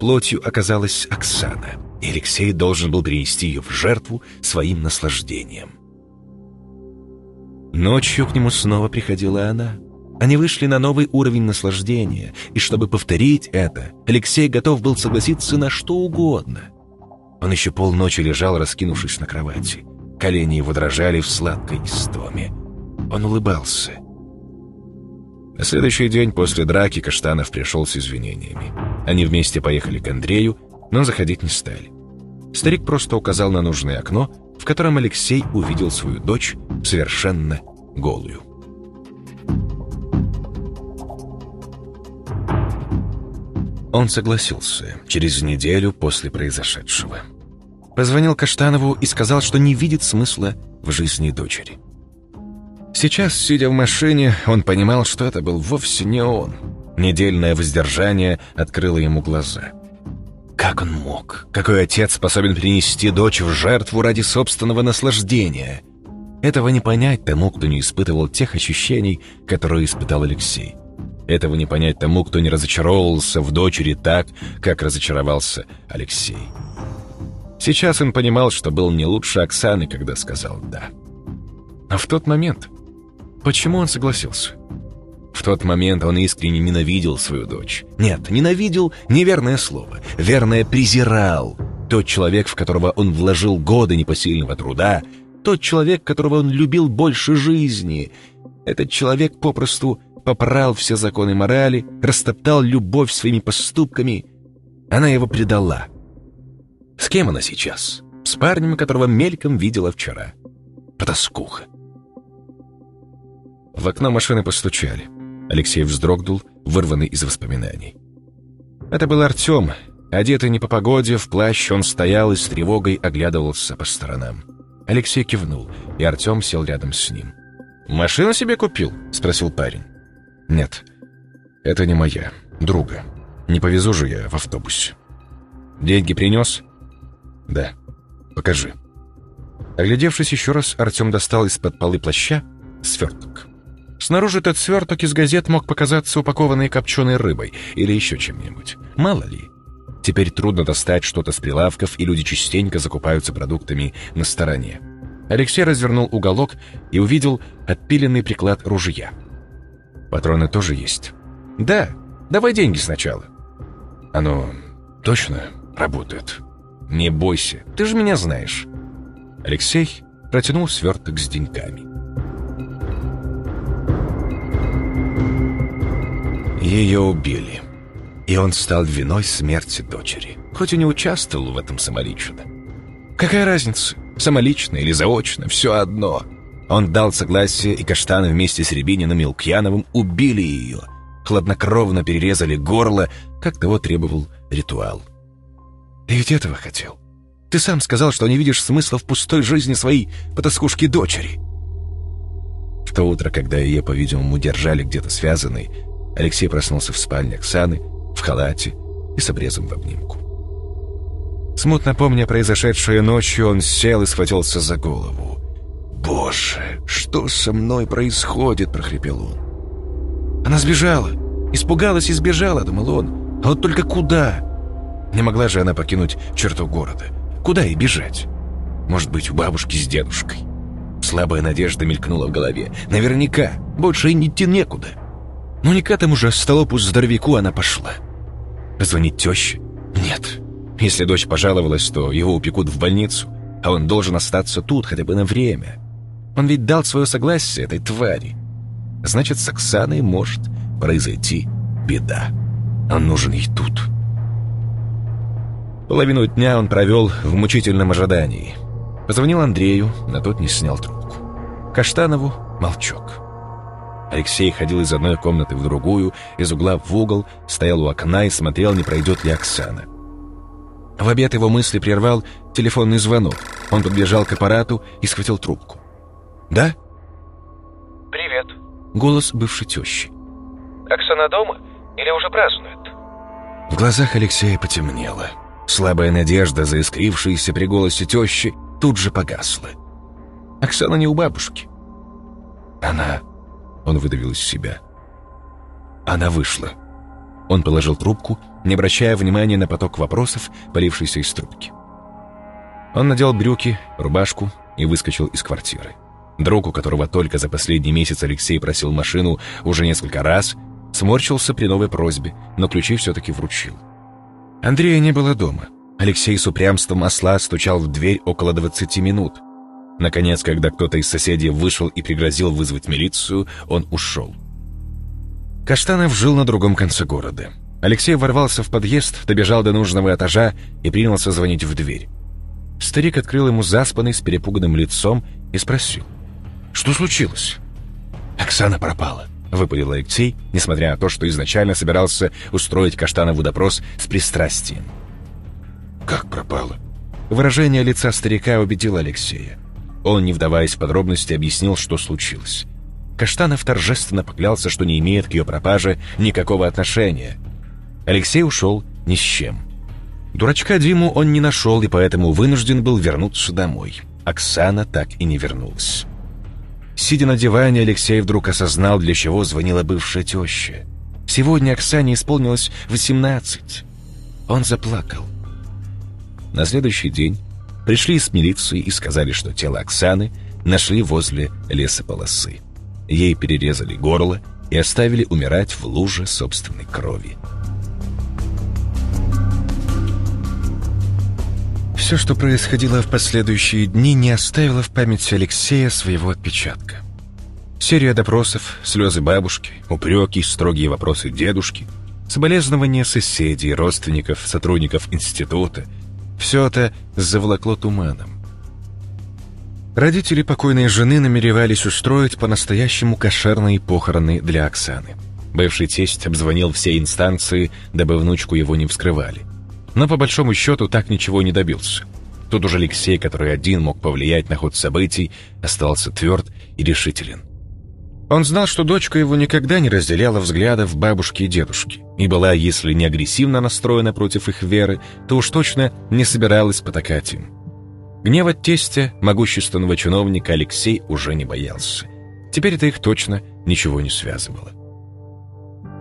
Плотью оказалась Оксана, и Алексей должен был принести ее в жертву своим наслаждением. Ночью к нему снова приходила она — они вышли на новый уровень наслаждения, и чтобы повторить это, Алексей готов был согласиться на что угодно. Он еще полночи лежал, раскинувшись на кровати. Колени его дрожали в сладкой истоме. Он улыбался. На следующий день после драки Каштанов пришел с извинениями. Они вместе поехали к Андрею, но заходить не стали. Старик просто указал на нужное окно, в котором Алексей увидел свою дочь совершенно голую. Он согласился через неделю после произошедшего. Позвонил Каштанову и сказал, что не видит смысла в жизни дочери. Сейчас, сидя в машине, он понимал, что это был вовсе не он. Недельное воздержание открыло ему глаза. Как он мог? Какой отец способен принести дочь в жертву ради собственного наслаждения? Этого не понять тому, кто не испытывал тех ощущений, которые испытал Алексей. Этого не понять тому, кто не разочаровывался в дочери так, как разочаровался Алексей. Сейчас он понимал, что был не лучше Оксаны, когда сказал «да». А в тот момент... Почему он согласился? В тот момент он искренне ненавидел свою дочь. Нет, ненавидел — неверное слово. Верное презирал. Тот человек, в которого он вложил годы непосильного труда, тот человек, которого он любил больше жизни. Этот человек попросту попрал все законы морали, растоптал любовь своими поступками. Она его предала. С кем она сейчас? С парнем, которого мельком видела вчера. Потаскуха. В окно машины постучали. Алексей вздрогнул, вырванный из воспоминаний. Это был Артем. Одетый не по погоде, в плащ он стоял и с тревогой оглядывался по сторонам. Алексей кивнул, и Артем сел рядом с ним. «Машину себе купил?» — спросил парень. «Нет, это не моя, друга. Не повезу же я в автобусе». «Деньги принес?» «Да. Покажи». Оглядевшись еще раз, Артем достал из-под полы плаща сверток. Снаружи этот сверток из газет мог показаться упакованной копченой рыбой или еще чем-нибудь. Мало ли. Теперь трудно достать что-то с прилавков, и люди частенько закупаются продуктами на стороне. Алексей развернул уголок и увидел отпиленный приклад ружья — Патроны тоже есть? Да. Давай деньги сначала. Оно точно работает? Не бойся, ты же меня знаешь. Алексей протянул сверток с деньгами. Ее убили. И он стал виной смерти дочери. Хоть и не участвовал в этом самолично. Какая разница, самолично или заочно, все одно. Он дал согласие, и Каштаны вместе с Рябининым и Лукьяновым убили ее. Хладнокровно перерезали горло, как того требовал ритуал. Ты ведь этого хотел. Ты сам сказал, что не видишь смысла в пустой жизни своей потаскушки дочери. В то утро, когда ее, по-видимому, держали где-то связанной, Алексей проснулся в спальне Оксаны, в халате и с обрезом в обнимку. Смутно помня произошедшее ночью, он сел и схватился за голову. «Боже, что со мной происходит?» — прохрипел он. «Она сбежала, испугалась и сбежала», — думал он. «А вот только куда?» Не могла же она покинуть черту города. Куда ей бежать? Может быть, у бабушки с дедушкой? Слабая надежда мелькнула в голове. Наверняка, больше и идти некуда. Но не к этому же столопу-здоровяку она пошла. Позвонить теще? Нет. Если дочь пожаловалась, то его упекут в больницу, а он должен остаться тут хотя бы на время. Он ведь дал свое согласие этой твари. Значит, с Оксаной может произойти беда. Он нужен ей тут. Половину дня он провел в мучительном ожидании. Позвонил Андрею, но тот не снял трубку. Каштанову — молчок. Алексей ходил из одной комнаты в другую, из угла в угол, стоял у окна и смотрел, не пройдет ли Оксана. В обед его мысли прервал телефонный звонок. Он подбежал к аппарату и схватил трубку. «Да?» «Привет». Голос бывшей тещи. «Оксана дома или уже празднует?» В глазах Алексея потемнело. Слабая надежда, заискрившаяся при голосе тещи, тут же погасла. Оксана не у бабушки. Она... Он выдавил из себя. Она вышла. Он положил трубку, не обращая внимания на поток вопросов, полившийся из трубки. Он надел брюки, рубашку и выскочил из квартиры. Друг, у которого только за последний месяц Алексей просил машину уже несколько раз, сморщился при новой просьбе, но ключи все-таки вручил. Андрея не было дома. Алексей с упрямством осла стучал в дверь около 20 минут. Наконец, когда кто-то из соседей вышел и пригрозил вызвать милицию, он ушел. Каштанов жил на другом конце города. Алексей ворвался в подъезд, добежал до нужного этажа и принялся звонить в дверь. Старик открыл ему заспанный с перепуганным лицом и спросил. «Что случилось?» «Оксана пропала», выпалил Алексей, несмотря на то, что изначально собирался устроить Каштанову допрос с пристрастием. «Как пропало?» Выражение лица старика убедило Алексея. Он, не вдаваясь в подробности, объяснил, что случилось. Каштанов торжественно поклялся, что не имеет к ее пропаже никакого отношения. Алексей ушел ни с чем. Дурачка Диму он не нашел и поэтому вынужден был вернуться домой. Оксана так и не вернулась. Сидя на диване, Алексей вдруг осознал, для чего звонила бывшая теща. Сегодня Оксане исполнилось 18. Он заплакал. На следующий день пришли из милиции и сказали, что тело Оксаны нашли возле лесополосы. Ей перерезали горло и оставили умирать в луже собственной крови. Все, что происходило в последующие дни, не оставило в памяти Алексея своего отпечатка. Серия допросов, слезы бабушки, упреки, строгие вопросы дедушки, соболезнования соседей, родственников, сотрудников института — все это заволокло туманом. Родители покойной жены намеревались устроить по-настоящему кошерные похороны для Оксаны. Бывший тесть обзвонил все инстанции, дабы внучку его не вскрывали но по большому счету так ничего не добился. Тут уже Алексей, который один мог повлиять на ход событий, остался тверд и решителен. Он знал, что дочка его никогда не разделяла взглядов бабушки и дедушки, и была, если не агрессивно настроена против их веры, то уж точно не собиралась потакать им. Гнева тестя, могущественного чиновника, Алексей уже не боялся. Теперь это их точно ничего не связывало.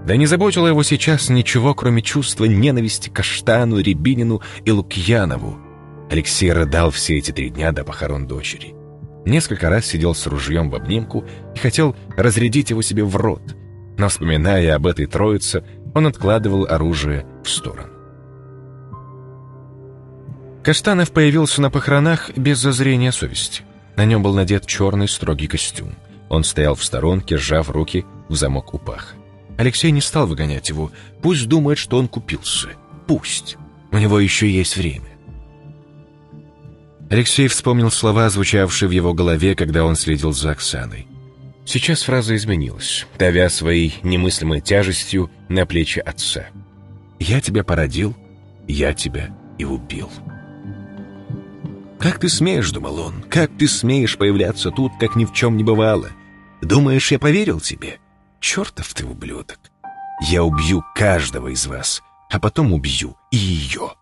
Да не заботило его сейчас ничего, кроме чувства ненависти к Каштану, Рябинину и Лукьянову. Алексей рыдал все эти три дня до похорон дочери. Несколько раз сидел с ружьем в обнимку и хотел разрядить его себе в рот. Но, вспоминая об этой троице, он откладывал оружие в сторону. Каштанов появился на похоронах без зазрения совести. На нем был надет черный строгий костюм. Он стоял в сторонке, сжав руки в замок у паха. Алексей не стал выгонять его. Пусть думает, что он купился. Пусть. У него еще есть время. Алексей вспомнил слова, звучавшие в его голове, когда он следил за Оксаной. Сейчас фраза изменилась, давя своей немыслимой тяжестью на плечи отца. «Я тебя породил, я тебя и убил». «Как ты смеешь, — думал он, — как ты смеешь появляться тут, как ни в чем не бывало? Думаешь, я поверил тебе? Чертов ты ублюдок! Я убью каждого из вас, а потом убью и ее».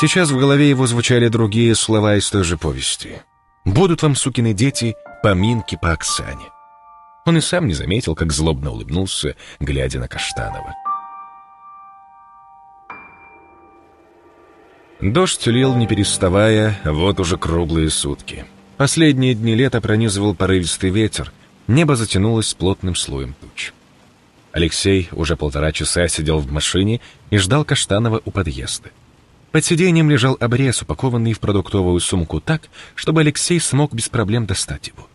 Сейчас в голове его звучали другие слова из той же повести. «Будут вам, сукины дети, поминки по Оксане». Он и сам не заметил, как злобно улыбнулся, глядя на Каштанова. Дождь лил не переставая, вот уже круглые сутки. Последние дни лета пронизывал порывистый ветер, небо затянулось плотным слоем туч. Алексей уже полтора часа сидел в машине и ждал Каштанова у подъезда. Под сиденьем лежал обрез, упакованный в продуктовую сумку так, чтобы Алексей смог без проблем достать его.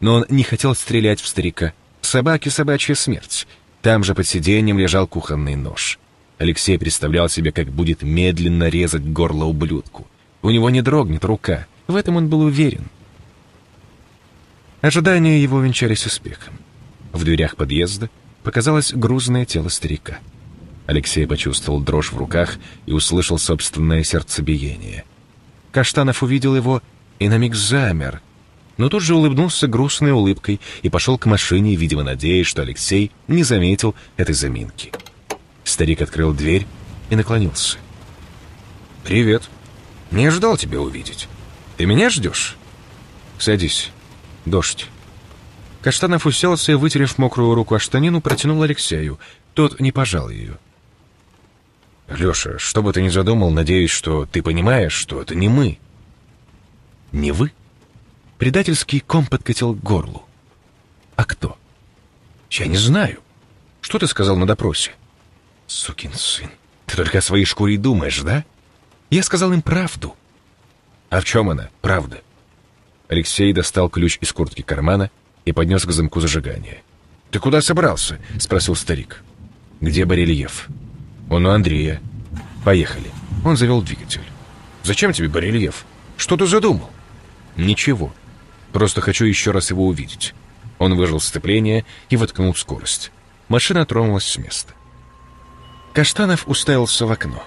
Но он не хотел стрелять в старика. Собаки — собачья смерть. Там же под сиденьем лежал кухонный нож. Алексей представлял себе, как будет медленно резать горло ублюдку. У него не дрогнет рука. В этом он был уверен. Ожидания его венчались успехом. В дверях подъезда показалось грузное тело старика. Алексей почувствовал дрожь в руках и услышал собственное сердцебиение. Каштанов увидел его и на миг замер, но тут же улыбнулся грустной улыбкой и пошел к машине, видимо, надеясь, что Алексей не заметил этой заминки. Старик открыл дверь и наклонился. «Привет. Не ожидал тебя увидеть. Ты меня ждешь?» «Садись. Дождь». Каштанов уселся и, вытерев мокрую руку о штанину, протянул Алексею. Тот не пожал ее. «Леша, что бы ты ни задумал, надеюсь, что ты понимаешь, что это не мы». «Не вы?» Предательский ком подкатил к горлу. «А кто?» «Я не знаю. Что ты сказал на допросе?» «Сукин сын, ты только о своей шкуре думаешь, да?» «Я сказал им правду». «А в чем она, правда?» Алексей достал ключ из куртки кармана и поднес к замку зажигания. «Ты куда собрался?» — спросил старик. «Где барельеф?» «Он у Андрея». «Поехали». Он завел двигатель. «Зачем тебе барельеф? Что ты задумал?» «Ничего. Просто хочу еще раз его увидеть». Он выжил сцепление и воткнул скорость. Машина тронулась с места. Каштанов уставился в окно.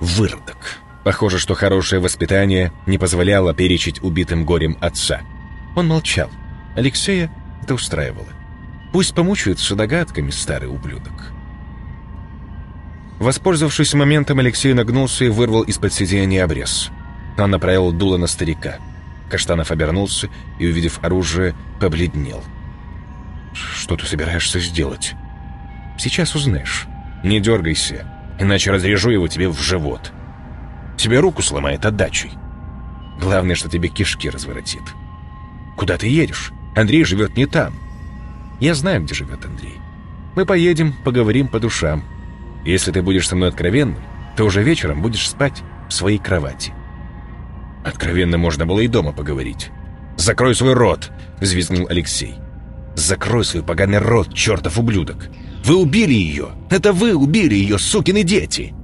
Выродок. Похоже, что хорошее воспитание не позволяло перечить убитым горем отца. Он молчал. Алексея это устраивало. Пусть помучается догадками старый ублюдок. Воспользовавшись моментом, Алексей нагнулся и вырвал из-под сиденья обрез. Он направил дуло на старика. Каштанов обернулся и, увидев оружие, побледнел. «Что ты собираешься сделать?» «Сейчас узнаешь. Не дергайся, иначе разрежу его тебе в живот. Тебе руку сломает отдачей. Главное, что тебе кишки разворотит. Куда ты едешь? Андрей живет не там. Я знаю, где живет Андрей. Мы поедем, поговорим по душам. Если ты будешь со мной откровенным, то уже вечером будешь спать в своей кровати. Откровенно можно было и дома поговорить. «Закрой свой рот!» — взвизгнул Алексей. «Закрой свой поганый рот, чертов ублюдок! Вы убили ее! Это вы убили ее, сукины дети!»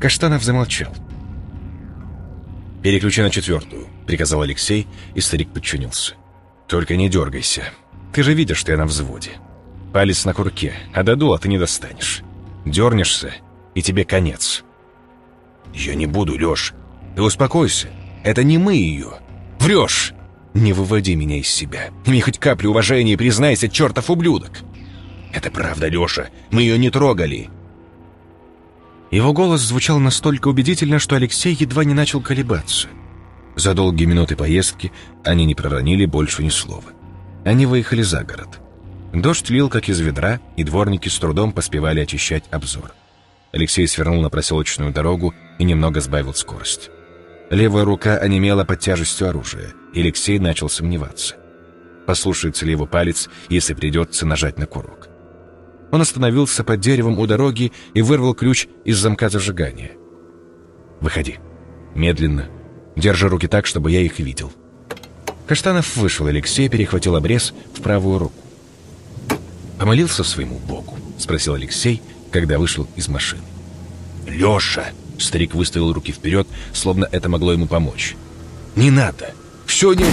Каштанов замолчал. «Переключи на четвертую», — приказал Алексей, и старик подчинился. «Только не дергайся. Ты же видишь, что я на взводе. Палец на курке, а до дула ты не достанешь. Дернешься, и тебе конец». «Я не буду, Леш. Ты успокойся. Это не мы ее. Врешь!» «Не выводи меня из себя. Имей хоть каплю уважения и признайся, чертов ублюдок!» «Это правда, Леша. Мы ее не трогали. Его голос звучал настолько убедительно, что Алексей едва не начал колебаться. За долгие минуты поездки они не проронили больше ни слова. Они выехали за город. Дождь лил, как из ведра, и дворники с трудом поспевали очищать обзор. Алексей свернул на проселочную дорогу и немного сбавил скорость. Левая рука онемела под тяжестью оружия, и Алексей начал сомневаться. Послушается ли его палец, если придется нажать на курок? Он остановился под деревом у дороги и вырвал ключ из замка зажигания. «Выходи. Медленно. Держи руки так, чтобы я их видел». Каштанов вышел, Алексей перехватил обрез в правую руку. помолился своему Богу?» — спросил Алексей, когда вышел из машины. «Леша!» — старик выставил руки вперед, словно это могло ему помочь. «Не надо! Все не...»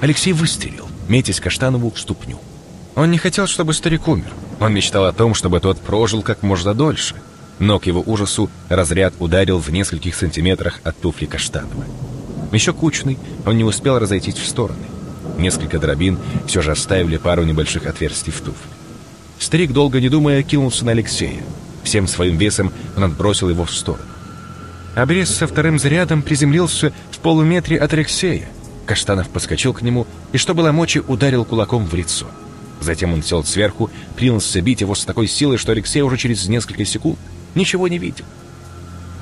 Алексей выстрелил, метясь Каштанову в ступню. Он не хотел, чтобы старик умер. Он мечтал о том, чтобы тот прожил как можно дольше. Но к его ужасу разряд ударил в нескольких сантиметрах от туфли Каштанова. Еще кучный, он не успел разойтись в стороны. Несколько дробин все же оставили пару небольших отверстий в туфле. Старик, долго не думая, кинулся на Алексея. Всем своим весом он отбросил его в сторону. Обрез со вторым зарядом приземлился в полуметре от Алексея. Каштанов подскочил к нему и, что было мочи, ударил кулаком в лицо. Затем он сел сверху, принялся бить его с такой силой, что Алексей уже через несколько секунд ничего не видел.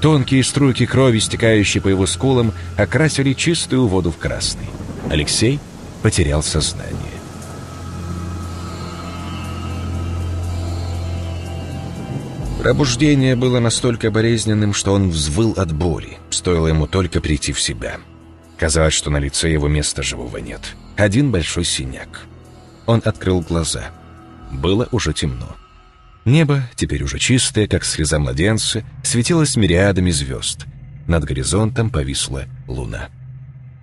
Тонкие струйки крови, стекающие по его скулам, окрасили чистую воду в красный. Алексей потерял сознание. Пробуждение было настолько болезненным, что он взвыл от боли, стоило ему только прийти в себя. Казалось, что на лице его места живого нет. Один большой синяк. Он открыл глаза. Было уже темно. Небо, теперь уже чистое, как слеза младенца, светилось мириадами звезд. Над горизонтом повисла луна.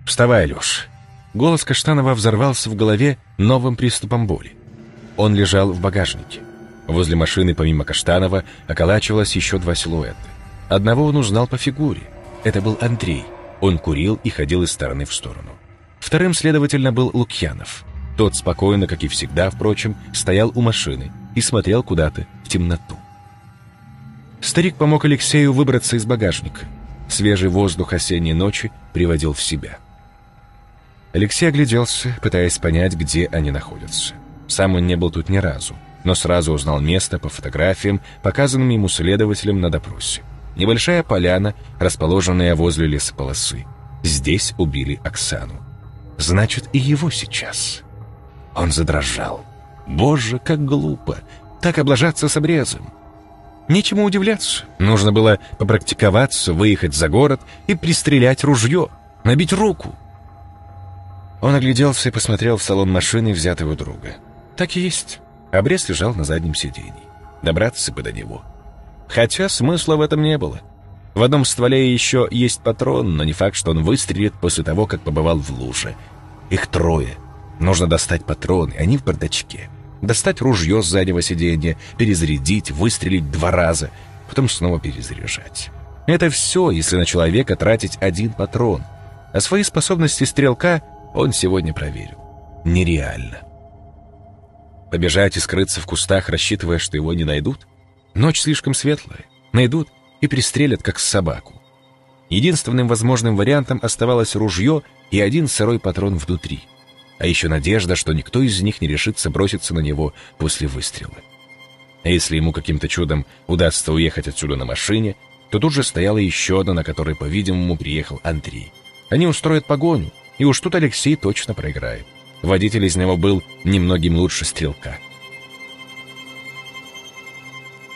«Вставай, Леш!» Голос Каштанова взорвался в голове новым приступом боли. Он лежал в багажнике. Возле машины, помимо Каштанова, околачивалось еще два силуэта. Одного он узнал по фигуре. Это был Андрей. Он курил и ходил из стороны в сторону. Вторым, следовательно, был Лукьянов. Тот спокойно, как и всегда, впрочем, стоял у машины и смотрел куда-то в темноту. Старик помог Алексею выбраться из багажника. Свежий воздух осенней ночи приводил в себя. Алексей огляделся, пытаясь понять, где они находятся. Сам он не был тут ни разу но сразу узнал место по фотографиям, показанным ему следователем на допросе. Небольшая поляна, расположенная возле лесополосы. Здесь убили Оксану. Значит, и его сейчас. Он задрожал. Боже, как глупо! Так облажаться с обрезом. Нечему удивляться. Нужно было попрактиковаться, выехать за город и пристрелять ружье, набить руку. Он огляделся и посмотрел в салон машины, взятый у друга. Так и есть. Обрез лежал на заднем сиденье. Добраться бы до него. Хотя смысла в этом не было. В одном стволе еще есть патрон, но не факт, что он выстрелит после того, как побывал в луже. Их трое. Нужно достать патроны, они в бардачке. Достать ружье с заднего сиденья, перезарядить, выстрелить два раза, потом снова перезаряжать. Это все, если на человека тратить один патрон. А свои способности стрелка он сегодня проверил. Нереально. Побежать и скрыться в кустах, рассчитывая, что его не найдут? Ночь слишком светлая. Найдут и пристрелят, как собаку. Единственным возможным вариантом оставалось ружье и один сырой патрон внутри. А еще надежда, что никто из них не решится броситься на него после выстрела. А если ему каким-то чудом удастся уехать отсюда на машине, то тут же стояла еще одна, на которой, по-видимому, приехал Андрей. Они устроят погоню, и уж тут Алексей точно проиграет. Водитель из него был немногим лучше стрелка.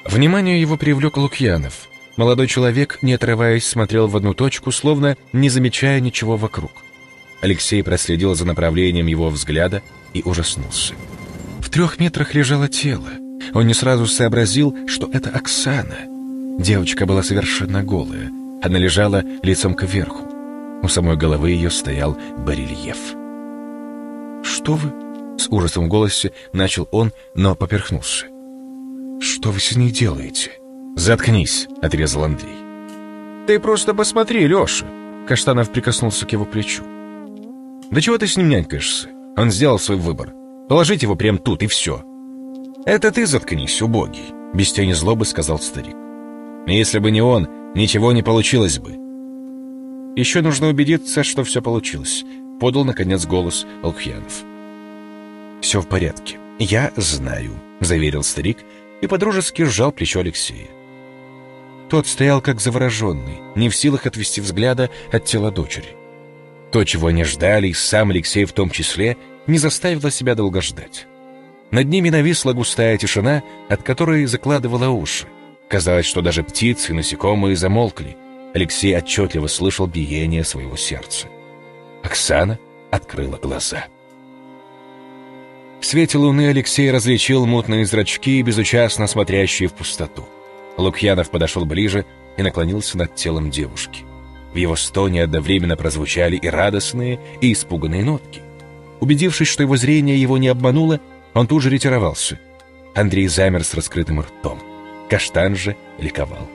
Внимание его привлек Лукьянов. Молодой человек, не отрываясь, смотрел в одну точку, словно не замечая ничего вокруг. Алексей проследил за направлением его взгляда и ужаснулся. В трех метрах лежало тело. Он не сразу сообразил, что это Оксана. Девочка была совершенно голая. Она лежала лицом кверху. У самой головы ее стоял барельеф. «Что вы?» — с ужасом в голосе начал он, но поперхнулся. «Что вы с ней делаете?» «Заткнись!» — отрезал Андрей. «Ты просто посмотри, Леша!» Каштанов прикоснулся к его плечу. «Да чего ты с ним нянькаешься? Он сделал свой выбор. Положить его прямо тут, и все». «Это ты заткнись, убогий!» — без тени злобы сказал старик. «Если бы не он, ничего не получилось бы». «Еще нужно убедиться, что все получилось подал, наконец, голос Алкхьянов. «Все в порядке. Я знаю», — заверил старик и подружески сжал плечо Алексея. Тот стоял как завороженный, не в силах отвести взгляда от тела дочери. То, чего они ждали, и сам Алексей в том числе, не заставило себя долго ждать. Над ними нависла густая тишина, от которой закладывала уши. Казалось, что даже птицы и насекомые замолкли. Алексей отчетливо слышал биение своего сердца. Оксана открыла глаза. В свете луны Алексей различил мутные зрачки, безучастно смотрящие в пустоту. Лукьянов подошел ближе и наклонился над телом девушки. В его стоне одновременно прозвучали и радостные, и испуганные нотки. Убедившись, что его зрение его не обмануло, он тут же ретировался. Андрей замер с раскрытым ртом. Каштан же ликовал.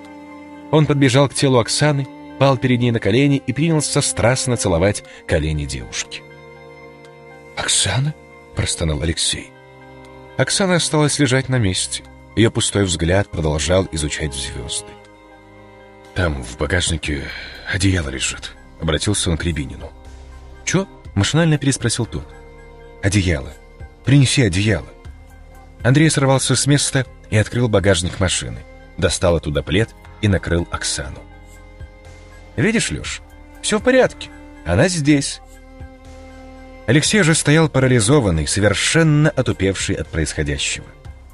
Он подбежал к телу Оксаны, пал перед ней на колени и принялся страстно целовать колени девушки. «Оксана?» простонал Алексей. Оксана осталась лежать на месте. Ее пустой взгляд продолжал изучать звезды. «Там, в багажнике, одеяло лежит», — обратился он к Рябинину. «Чё?» — машинально переспросил тот. «Одеяло. Принеси одеяло». Андрей сорвался с места и открыл багажник машины. Достал оттуда плед и накрыл Оксану. «Видишь, Леш, все в порядке. Она здесь. Алексей же стоял парализованный, совершенно отупевший от происходящего.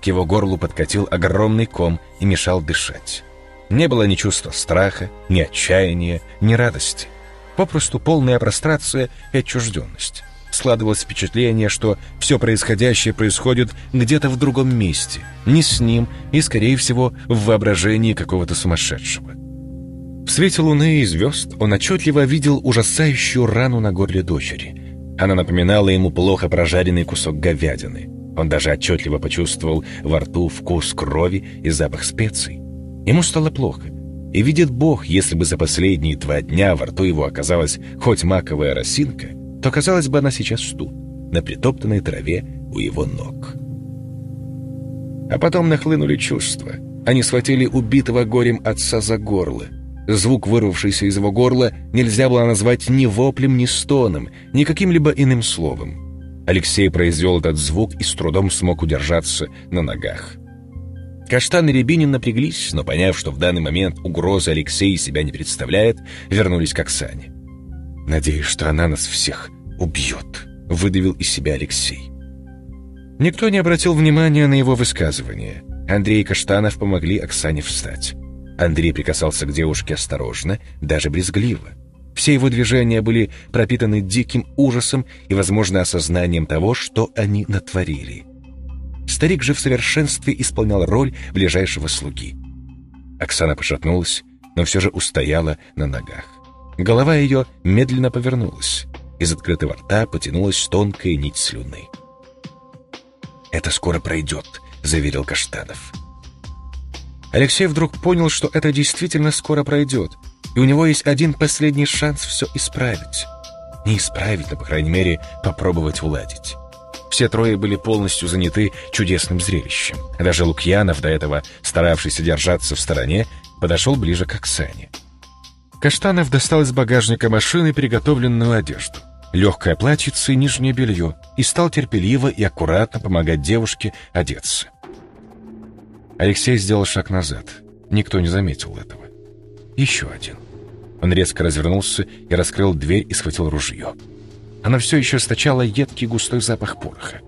К его горлу подкатил огромный ком и мешал дышать. Не было ни чувства страха, ни отчаяния, ни радости. Попросту полная прострация и отчужденность. Складывалось впечатление, что все происходящее происходит где-то в другом месте, не с ним и, скорее всего, в воображении какого-то сумасшедшего. В свете луны и звезд он отчетливо видел ужасающую рану на горле дочери — она напоминала ему плохо прожаренный кусок говядины. Он даже отчетливо почувствовал во рту вкус крови и запах специй. Ему стало плохо. И видит Бог, если бы за последние два дня во рту его оказалась хоть маковая росинка, то казалось бы она сейчас тут, на притоптанной траве у его ног. А потом нахлынули чувства. Они схватили убитого горем отца за горло, Звук, вырвавшийся из его горла, нельзя было назвать ни воплем, ни стоном, ни каким-либо иным словом. Алексей произвел этот звук и с трудом смог удержаться на ногах. Каштан и Рябинин напряглись, но поняв, что в данный момент угрозы Алексей себя не представляет, вернулись к Оксане. «Надеюсь, что она нас всех убьет», — выдавил из себя Алексей. Никто не обратил внимания на его высказывание. Андрей и Каштанов помогли Оксане встать. Андрей прикасался к девушке осторожно, даже брезгливо. Все его движения были пропитаны диким ужасом и, возможно, осознанием того, что они натворили. Старик же в совершенстве исполнял роль ближайшего слуги. Оксана пошатнулась, но все же устояла на ногах. Голова ее медленно повернулась. Из открытого рта потянулась тонкая нить слюны. «Это скоро пройдет», — заверил Каштанов. Алексей вдруг понял, что это действительно скоро пройдет, и у него есть один последний шанс все исправить. Не исправить, а, по крайней мере, попробовать уладить. Все трое были полностью заняты чудесным зрелищем. Даже Лукьянов, до этого старавшийся держаться в стороне, подошел ближе к Оксане. Каштанов достал из багажника машины приготовленную одежду. Легкое платьице и нижнее белье, и стал терпеливо и аккуратно помогать девушке одеться. Алексей сделал шаг назад. Никто не заметил этого. Еще один. Он резко развернулся и раскрыл дверь и схватил ружье. Она все еще источала едкий густой запах пороха.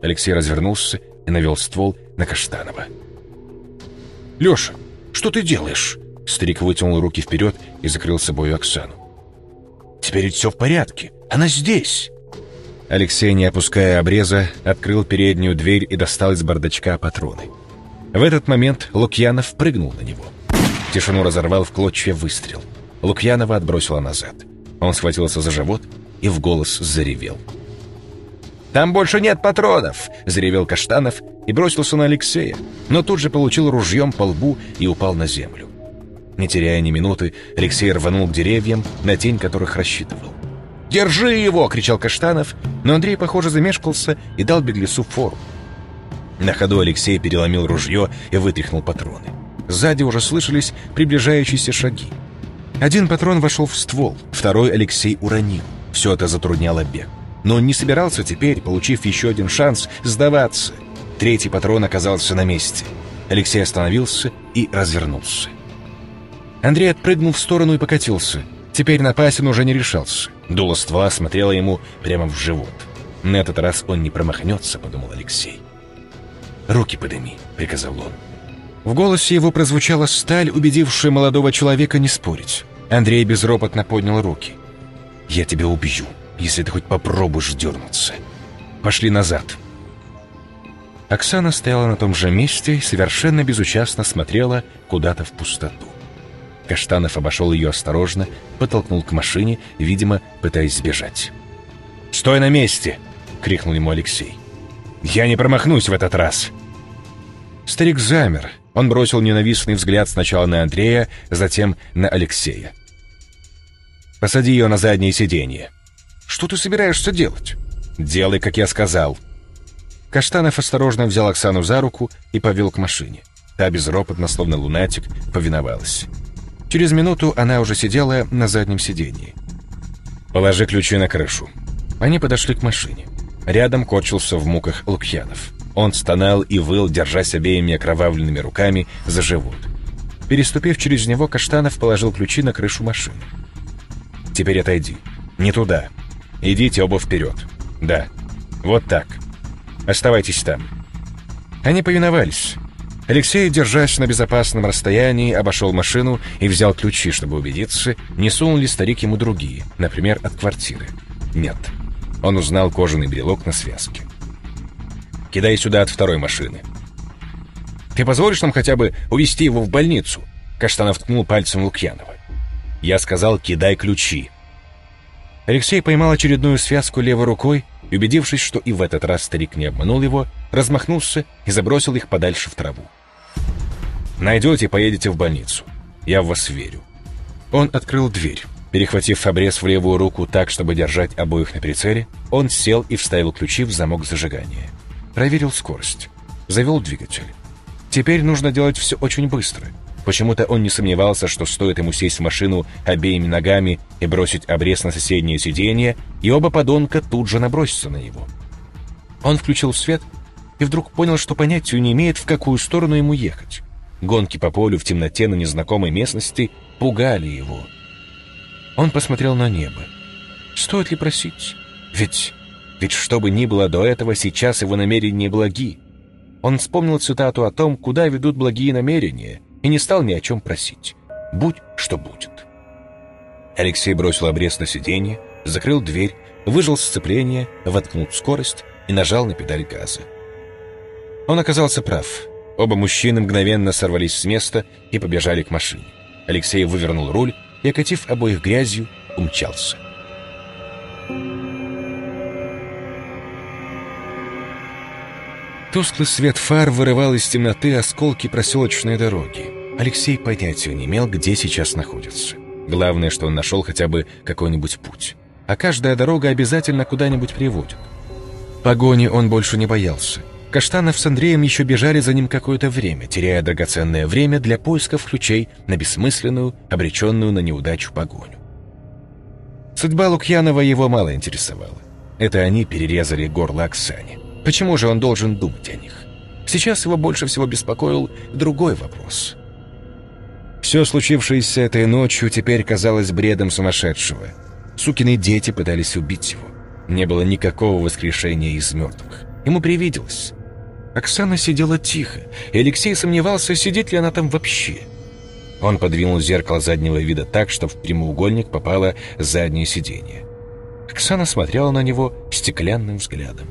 Алексей развернулся и навел ствол на Каштанова. «Леша, что ты делаешь?» Старик вытянул руки вперед и закрыл собой Оксану. «Теперь ведь все в порядке. Она здесь!» Алексей, не опуская обреза, открыл переднюю дверь и достал из бардачка патроны. В этот момент Лукьянов прыгнул на него. Тишину разорвал в клочья выстрел. Лукьянова отбросила назад. Он схватился за живот и в голос заревел. «Там больше нет патронов!» — заревел Каштанов и бросился на Алексея, но тут же получил ружьем по лбу и упал на землю. Не теряя ни минуты, Алексей рванул к деревьям, на тень которых рассчитывал. «Держи его!» — кричал Каштанов, но Андрей, похоже, замешкался и дал беглецу фору. На ходу Алексей переломил ружье и вытряхнул патроны. Сзади уже слышались приближающиеся шаги. Один патрон вошел в ствол, второй Алексей уронил. Все это затрудняло бег. Но он не собирался теперь, получив еще один шанс, сдаваться. Третий патрон оказался на месте. Алексей остановился и развернулся. Андрей отпрыгнул в сторону и покатился. Теперь напасть он уже не решался. Дуло ствола смотрело ему прямо в живот. На этот раз он не промахнется, подумал Алексей. «Руки подыми», — приказал он. В голосе его прозвучала сталь, убедившая молодого человека не спорить. Андрей безропотно поднял руки. «Я тебя убью, если ты хоть попробуешь дернуться. Пошли назад». Оксана стояла на том же месте и совершенно безучастно смотрела куда-то в пустоту. Каштанов обошел ее осторожно, подтолкнул к машине, видимо, пытаясь сбежать. «Стой на месте!» — крикнул ему Алексей. «Я не промахнусь в этот раз!» Старик замер. Он бросил ненавистный взгляд сначала на Андрея, затем на Алексея. «Посади ее на заднее сиденье». «Что ты собираешься делать?» «Делай, как я сказал». Каштанов осторожно взял Оксану за руку и повел к машине. Та безропотно, словно лунатик, повиновалась. Через минуту она уже сидела на заднем сиденье. «Положи ключи на крышу». Они подошли к машине. Рядом корчился в муках Лукьянов. Он стонал и выл, держась обеими окровавленными руками за живот. Переступив через него, Каштанов положил ключи на крышу машины. «Теперь отойди. Не туда. Идите оба вперед. Да. Вот так. Оставайтесь там». Они повиновались. Алексей, держась на безопасном расстоянии, обошел машину и взял ключи, чтобы убедиться, не сунул ли старик ему другие, например, от квартиры. Нет. Он узнал кожаный брелок на связке. «Кидай сюда от второй машины». «Ты позволишь нам хотя бы увезти его в больницу?» Каштанов ткнул пальцем Лукьянова. «Я сказал, кидай ключи». Алексей поймал очередную связку левой рукой и, убедившись, что и в этот раз старик не обманул его, размахнулся и забросил их подальше в траву. «Найдете, поедете в больницу. Я в вас верю». Он открыл дверь. Перехватив обрез в левую руку так, чтобы держать обоих на прицеле, он сел и вставил ключи в замок зажигания. Проверил скорость. Завел двигатель. Теперь нужно делать все очень быстро. Почему-то он не сомневался, что стоит ему сесть в машину обеими ногами и бросить обрез на соседнее сиденье, и оба подонка тут же набросятся на него. Он включил свет и вдруг понял, что понятия не имеет, в какую сторону ему ехать. Гонки по полю в темноте на незнакомой местности пугали его – он посмотрел на небо. Стоит ли просить? Ведь... Ведь что бы ни было до этого, сейчас его намерения благи. Он вспомнил цитату о том, куда ведут благие намерения, и не стал ни о чем просить. Будь что будет. Алексей бросил обрез на сиденье, закрыл дверь, выжил сцепление, воткнул скорость и нажал на педаль газа. Он оказался прав. Оба мужчины мгновенно сорвались с места и побежали к машине. Алексей вывернул руль и, окатив обоих грязью, умчался. Тусклый свет фар вырывал из темноты осколки проселочной дороги. Алексей понятия не имел, где сейчас находится. Главное, что он нашел хотя бы какой-нибудь путь. А каждая дорога обязательно куда-нибудь приводит. Погони он больше не боялся. Каштанов с Андреем еще бежали за ним какое-то время, теряя драгоценное время для поисков ключей на бессмысленную, обреченную на неудачу погоню. Судьба Лукьянова его мало интересовала. Это они перерезали горло Оксане. Почему же он должен думать о них? Сейчас его больше всего беспокоил другой вопрос. Все случившееся этой ночью теперь казалось бредом сумасшедшего. Сукины дети пытались убить его. Не было никакого воскрешения из мертвых. Ему привиделось. Оксана сидела тихо, и Алексей сомневался, сидит ли она там вообще. Он подвинул зеркало заднего вида так, что в прямоугольник попало заднее сиденье. Оксана смотрела на него стеклянным взглядом.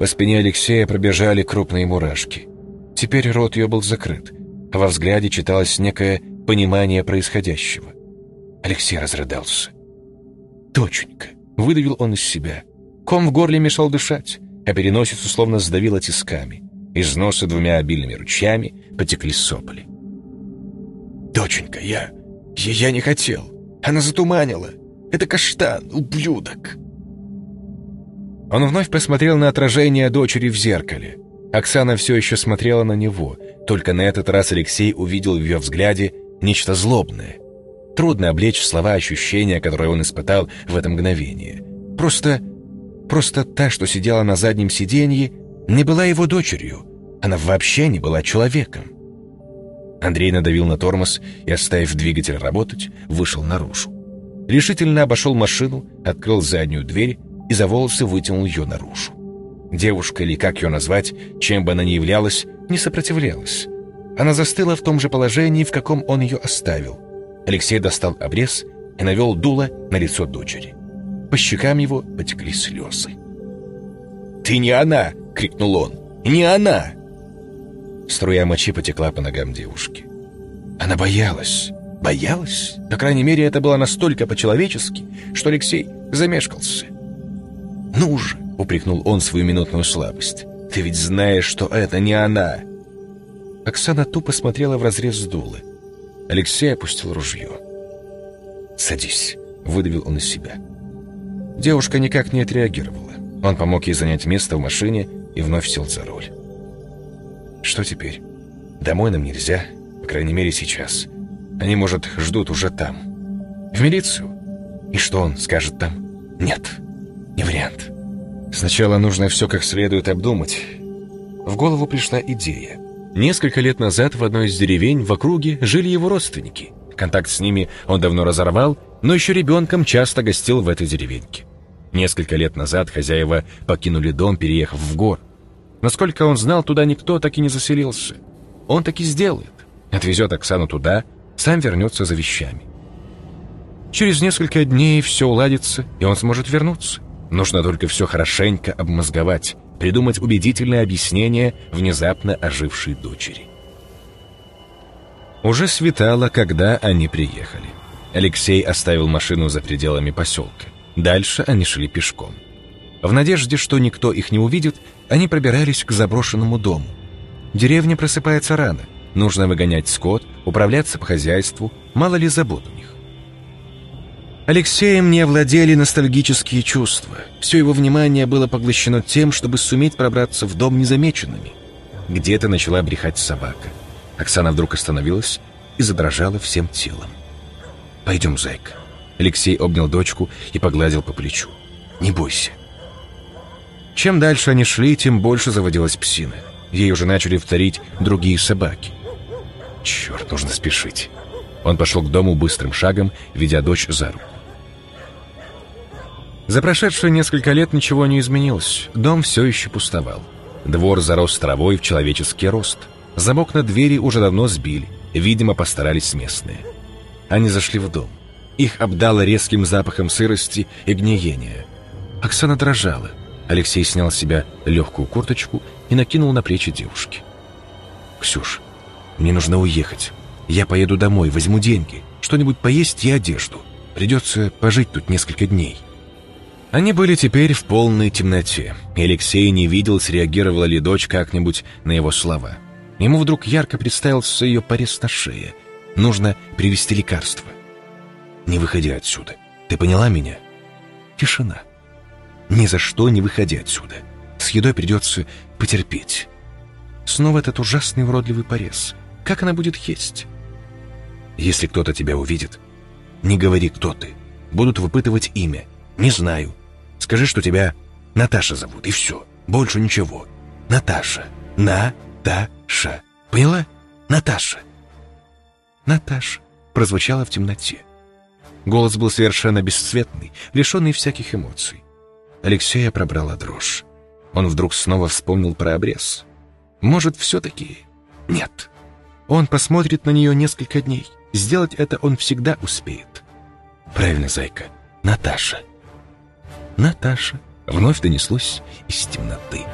По спине Алексея пробежали крупные мурашки. Теперь рот ее был закрыт, а во взгляде читалось некое понимание происходящего. Алексей разрыдался. «Доченька!» — выдавил он из себя. Ком в горле мешал дышать а переносицу словно сдавило тисками. Из носа двумя обильными ручьями потекли сопли. «Доченька, я... я... не хотел. Она затуманила. Это каштан, ублюдок!» Он вновь посмотрел на отражение дочери в зеркале. Оксана все еще смотрела на него, только на этот раз Алексей увидел в ее взгляде нечто злобное. Трудно облечь слова ощущения, которые он испытал в это мгновение. Просто Просто та, что сидела на заднем сиденье, не была его дочерью. Она вообще не была человеком. Андрей надавил на тормоз и, оставив двигатель работать, вышел наружу. Решительно обошел машину, открыл заднюю дверь и за волосы вытянул ее наружу. Девушка, или как ее назвать, чем бы она ни являлась, не сопротивлялась. Она застыла в том же положении, в каком он ее оставил. Алексей достал обрез и навел дуло на лицо дочери. По щекам его потекли слезы. «Ты не она!» — крикнул он. Не она!» Струя мочи потекла по ногам девушки. Она боялась. Боялась? По крайней мере, это было настолько по-человечески, что Алексей замешкался. «Ну же!» — упрекнул он свою минутную слабость. «Ты ведь знаешь, что это не она!» Оксана тупо смотрела в разрез дула. Алексей опустил ружье. «Садись», — выдавил он из себя. Девушка никак не отреагировала. Он помог ей занять место в машине и вновь сел за руль. «Что теперь? Домой нам нельзя, по крайней мере, сейчас. Они, может, ждут уже там. В милицию? И что он скажет там? Нет, не вариант. Сначала нужно все как следует обдумать. В голову пришла идея. Несколько лет назад в одной из деревень в округе жили его родственники. Контакт с ними он давно разорвал, но еще ребенком часто гостил в этой деревеньке. Несколько лет назад хозяева покинули дом, переехав в гор. Насколько он знал, туда никто так и не заселился. Он так и сделает. Отвезет Оксану туда, сам вернется за вещами. Через несколько дней все уладится, и он сможет вернуться. Нужно только все хорошенько обмозговать, придумать убедительное объяснение внезапно ожившей дочери. Уже светало, когда они приехали. Алексей оставил машину за пределами поселка. Дальше они шли пешком. В надежде, что никто их не увидит, они пробирались к заброшенному дому. Деревня просыпается рано. Нужно выгонять скот, управляться по хозяйству, мало ли забот у них. Алексеем не овладели ностальгические чувства. Все его внимание было поглощено тем, чтобы суметь пробраться в дом незамеченными. Где-то начала брехать собака. Оксана вдруг остановилась и задрожала всем телом. «Пойдем, зайка». Алексей обнял дочку и погладил по плечу. «Не бойся». Чем дальше они шли, тем больше заводилась псина. Ей уже начали вторить другие собаки. Черт, нужно спешить. Он пошел к дому быстрым шагом, ведя дочь за руку. За прошедшие несколько лет ничего не изменилось. Дом все еще пустовал. Двор зарос травой в человеческий рост. Замок на двери уже давно сбили. Видимо, постарались местные. Они зашли в дом. Их обдало резким запахом сырости и гниения. Оксана дрожала. Алексей снял с себя легкую курточку и накинул на плечи девушки. «Ксюш, мне нужно уехать. Я поеду домой, возьму деньги, что-нибудь поесть и одежду. Придется пожить тут несколько дней». Они были теперь в полной темноте, и Алексей не видел, среагировала ли дочь как-нибудь на его слова. Ему вдруг ярко представился ее порез на шее. Нужно привезти лекарство. «Не выходи отсюда. Ты поняла меня?» Тишина. «Ни за что не выходи отсюда. С едой придется потерпеть». Снова этот ужасный уродливый порез. Как она будет есть? «Если кто-то тебя увидит, не говори, кто ты. Будут выпытывать имя. Не знаю. Скажи, что тебя Наташа зовут, и все. Больше ничего. Наташа. На-та-ша. Поняла? Наташа. Наташа. Прозвучало в темноте. Голос был совершенно бесцветный, лишенный всяких эмоций. Алексея пробрала дрожь. Он вдруг снова вспомнил про обрез. Может, все-таки... Нет. Он посмотрит на нее несколько дней. Сделать это он всегда успеет. Правильно, зайка. Наташа. Наташа. Вновь донеслось из темноты.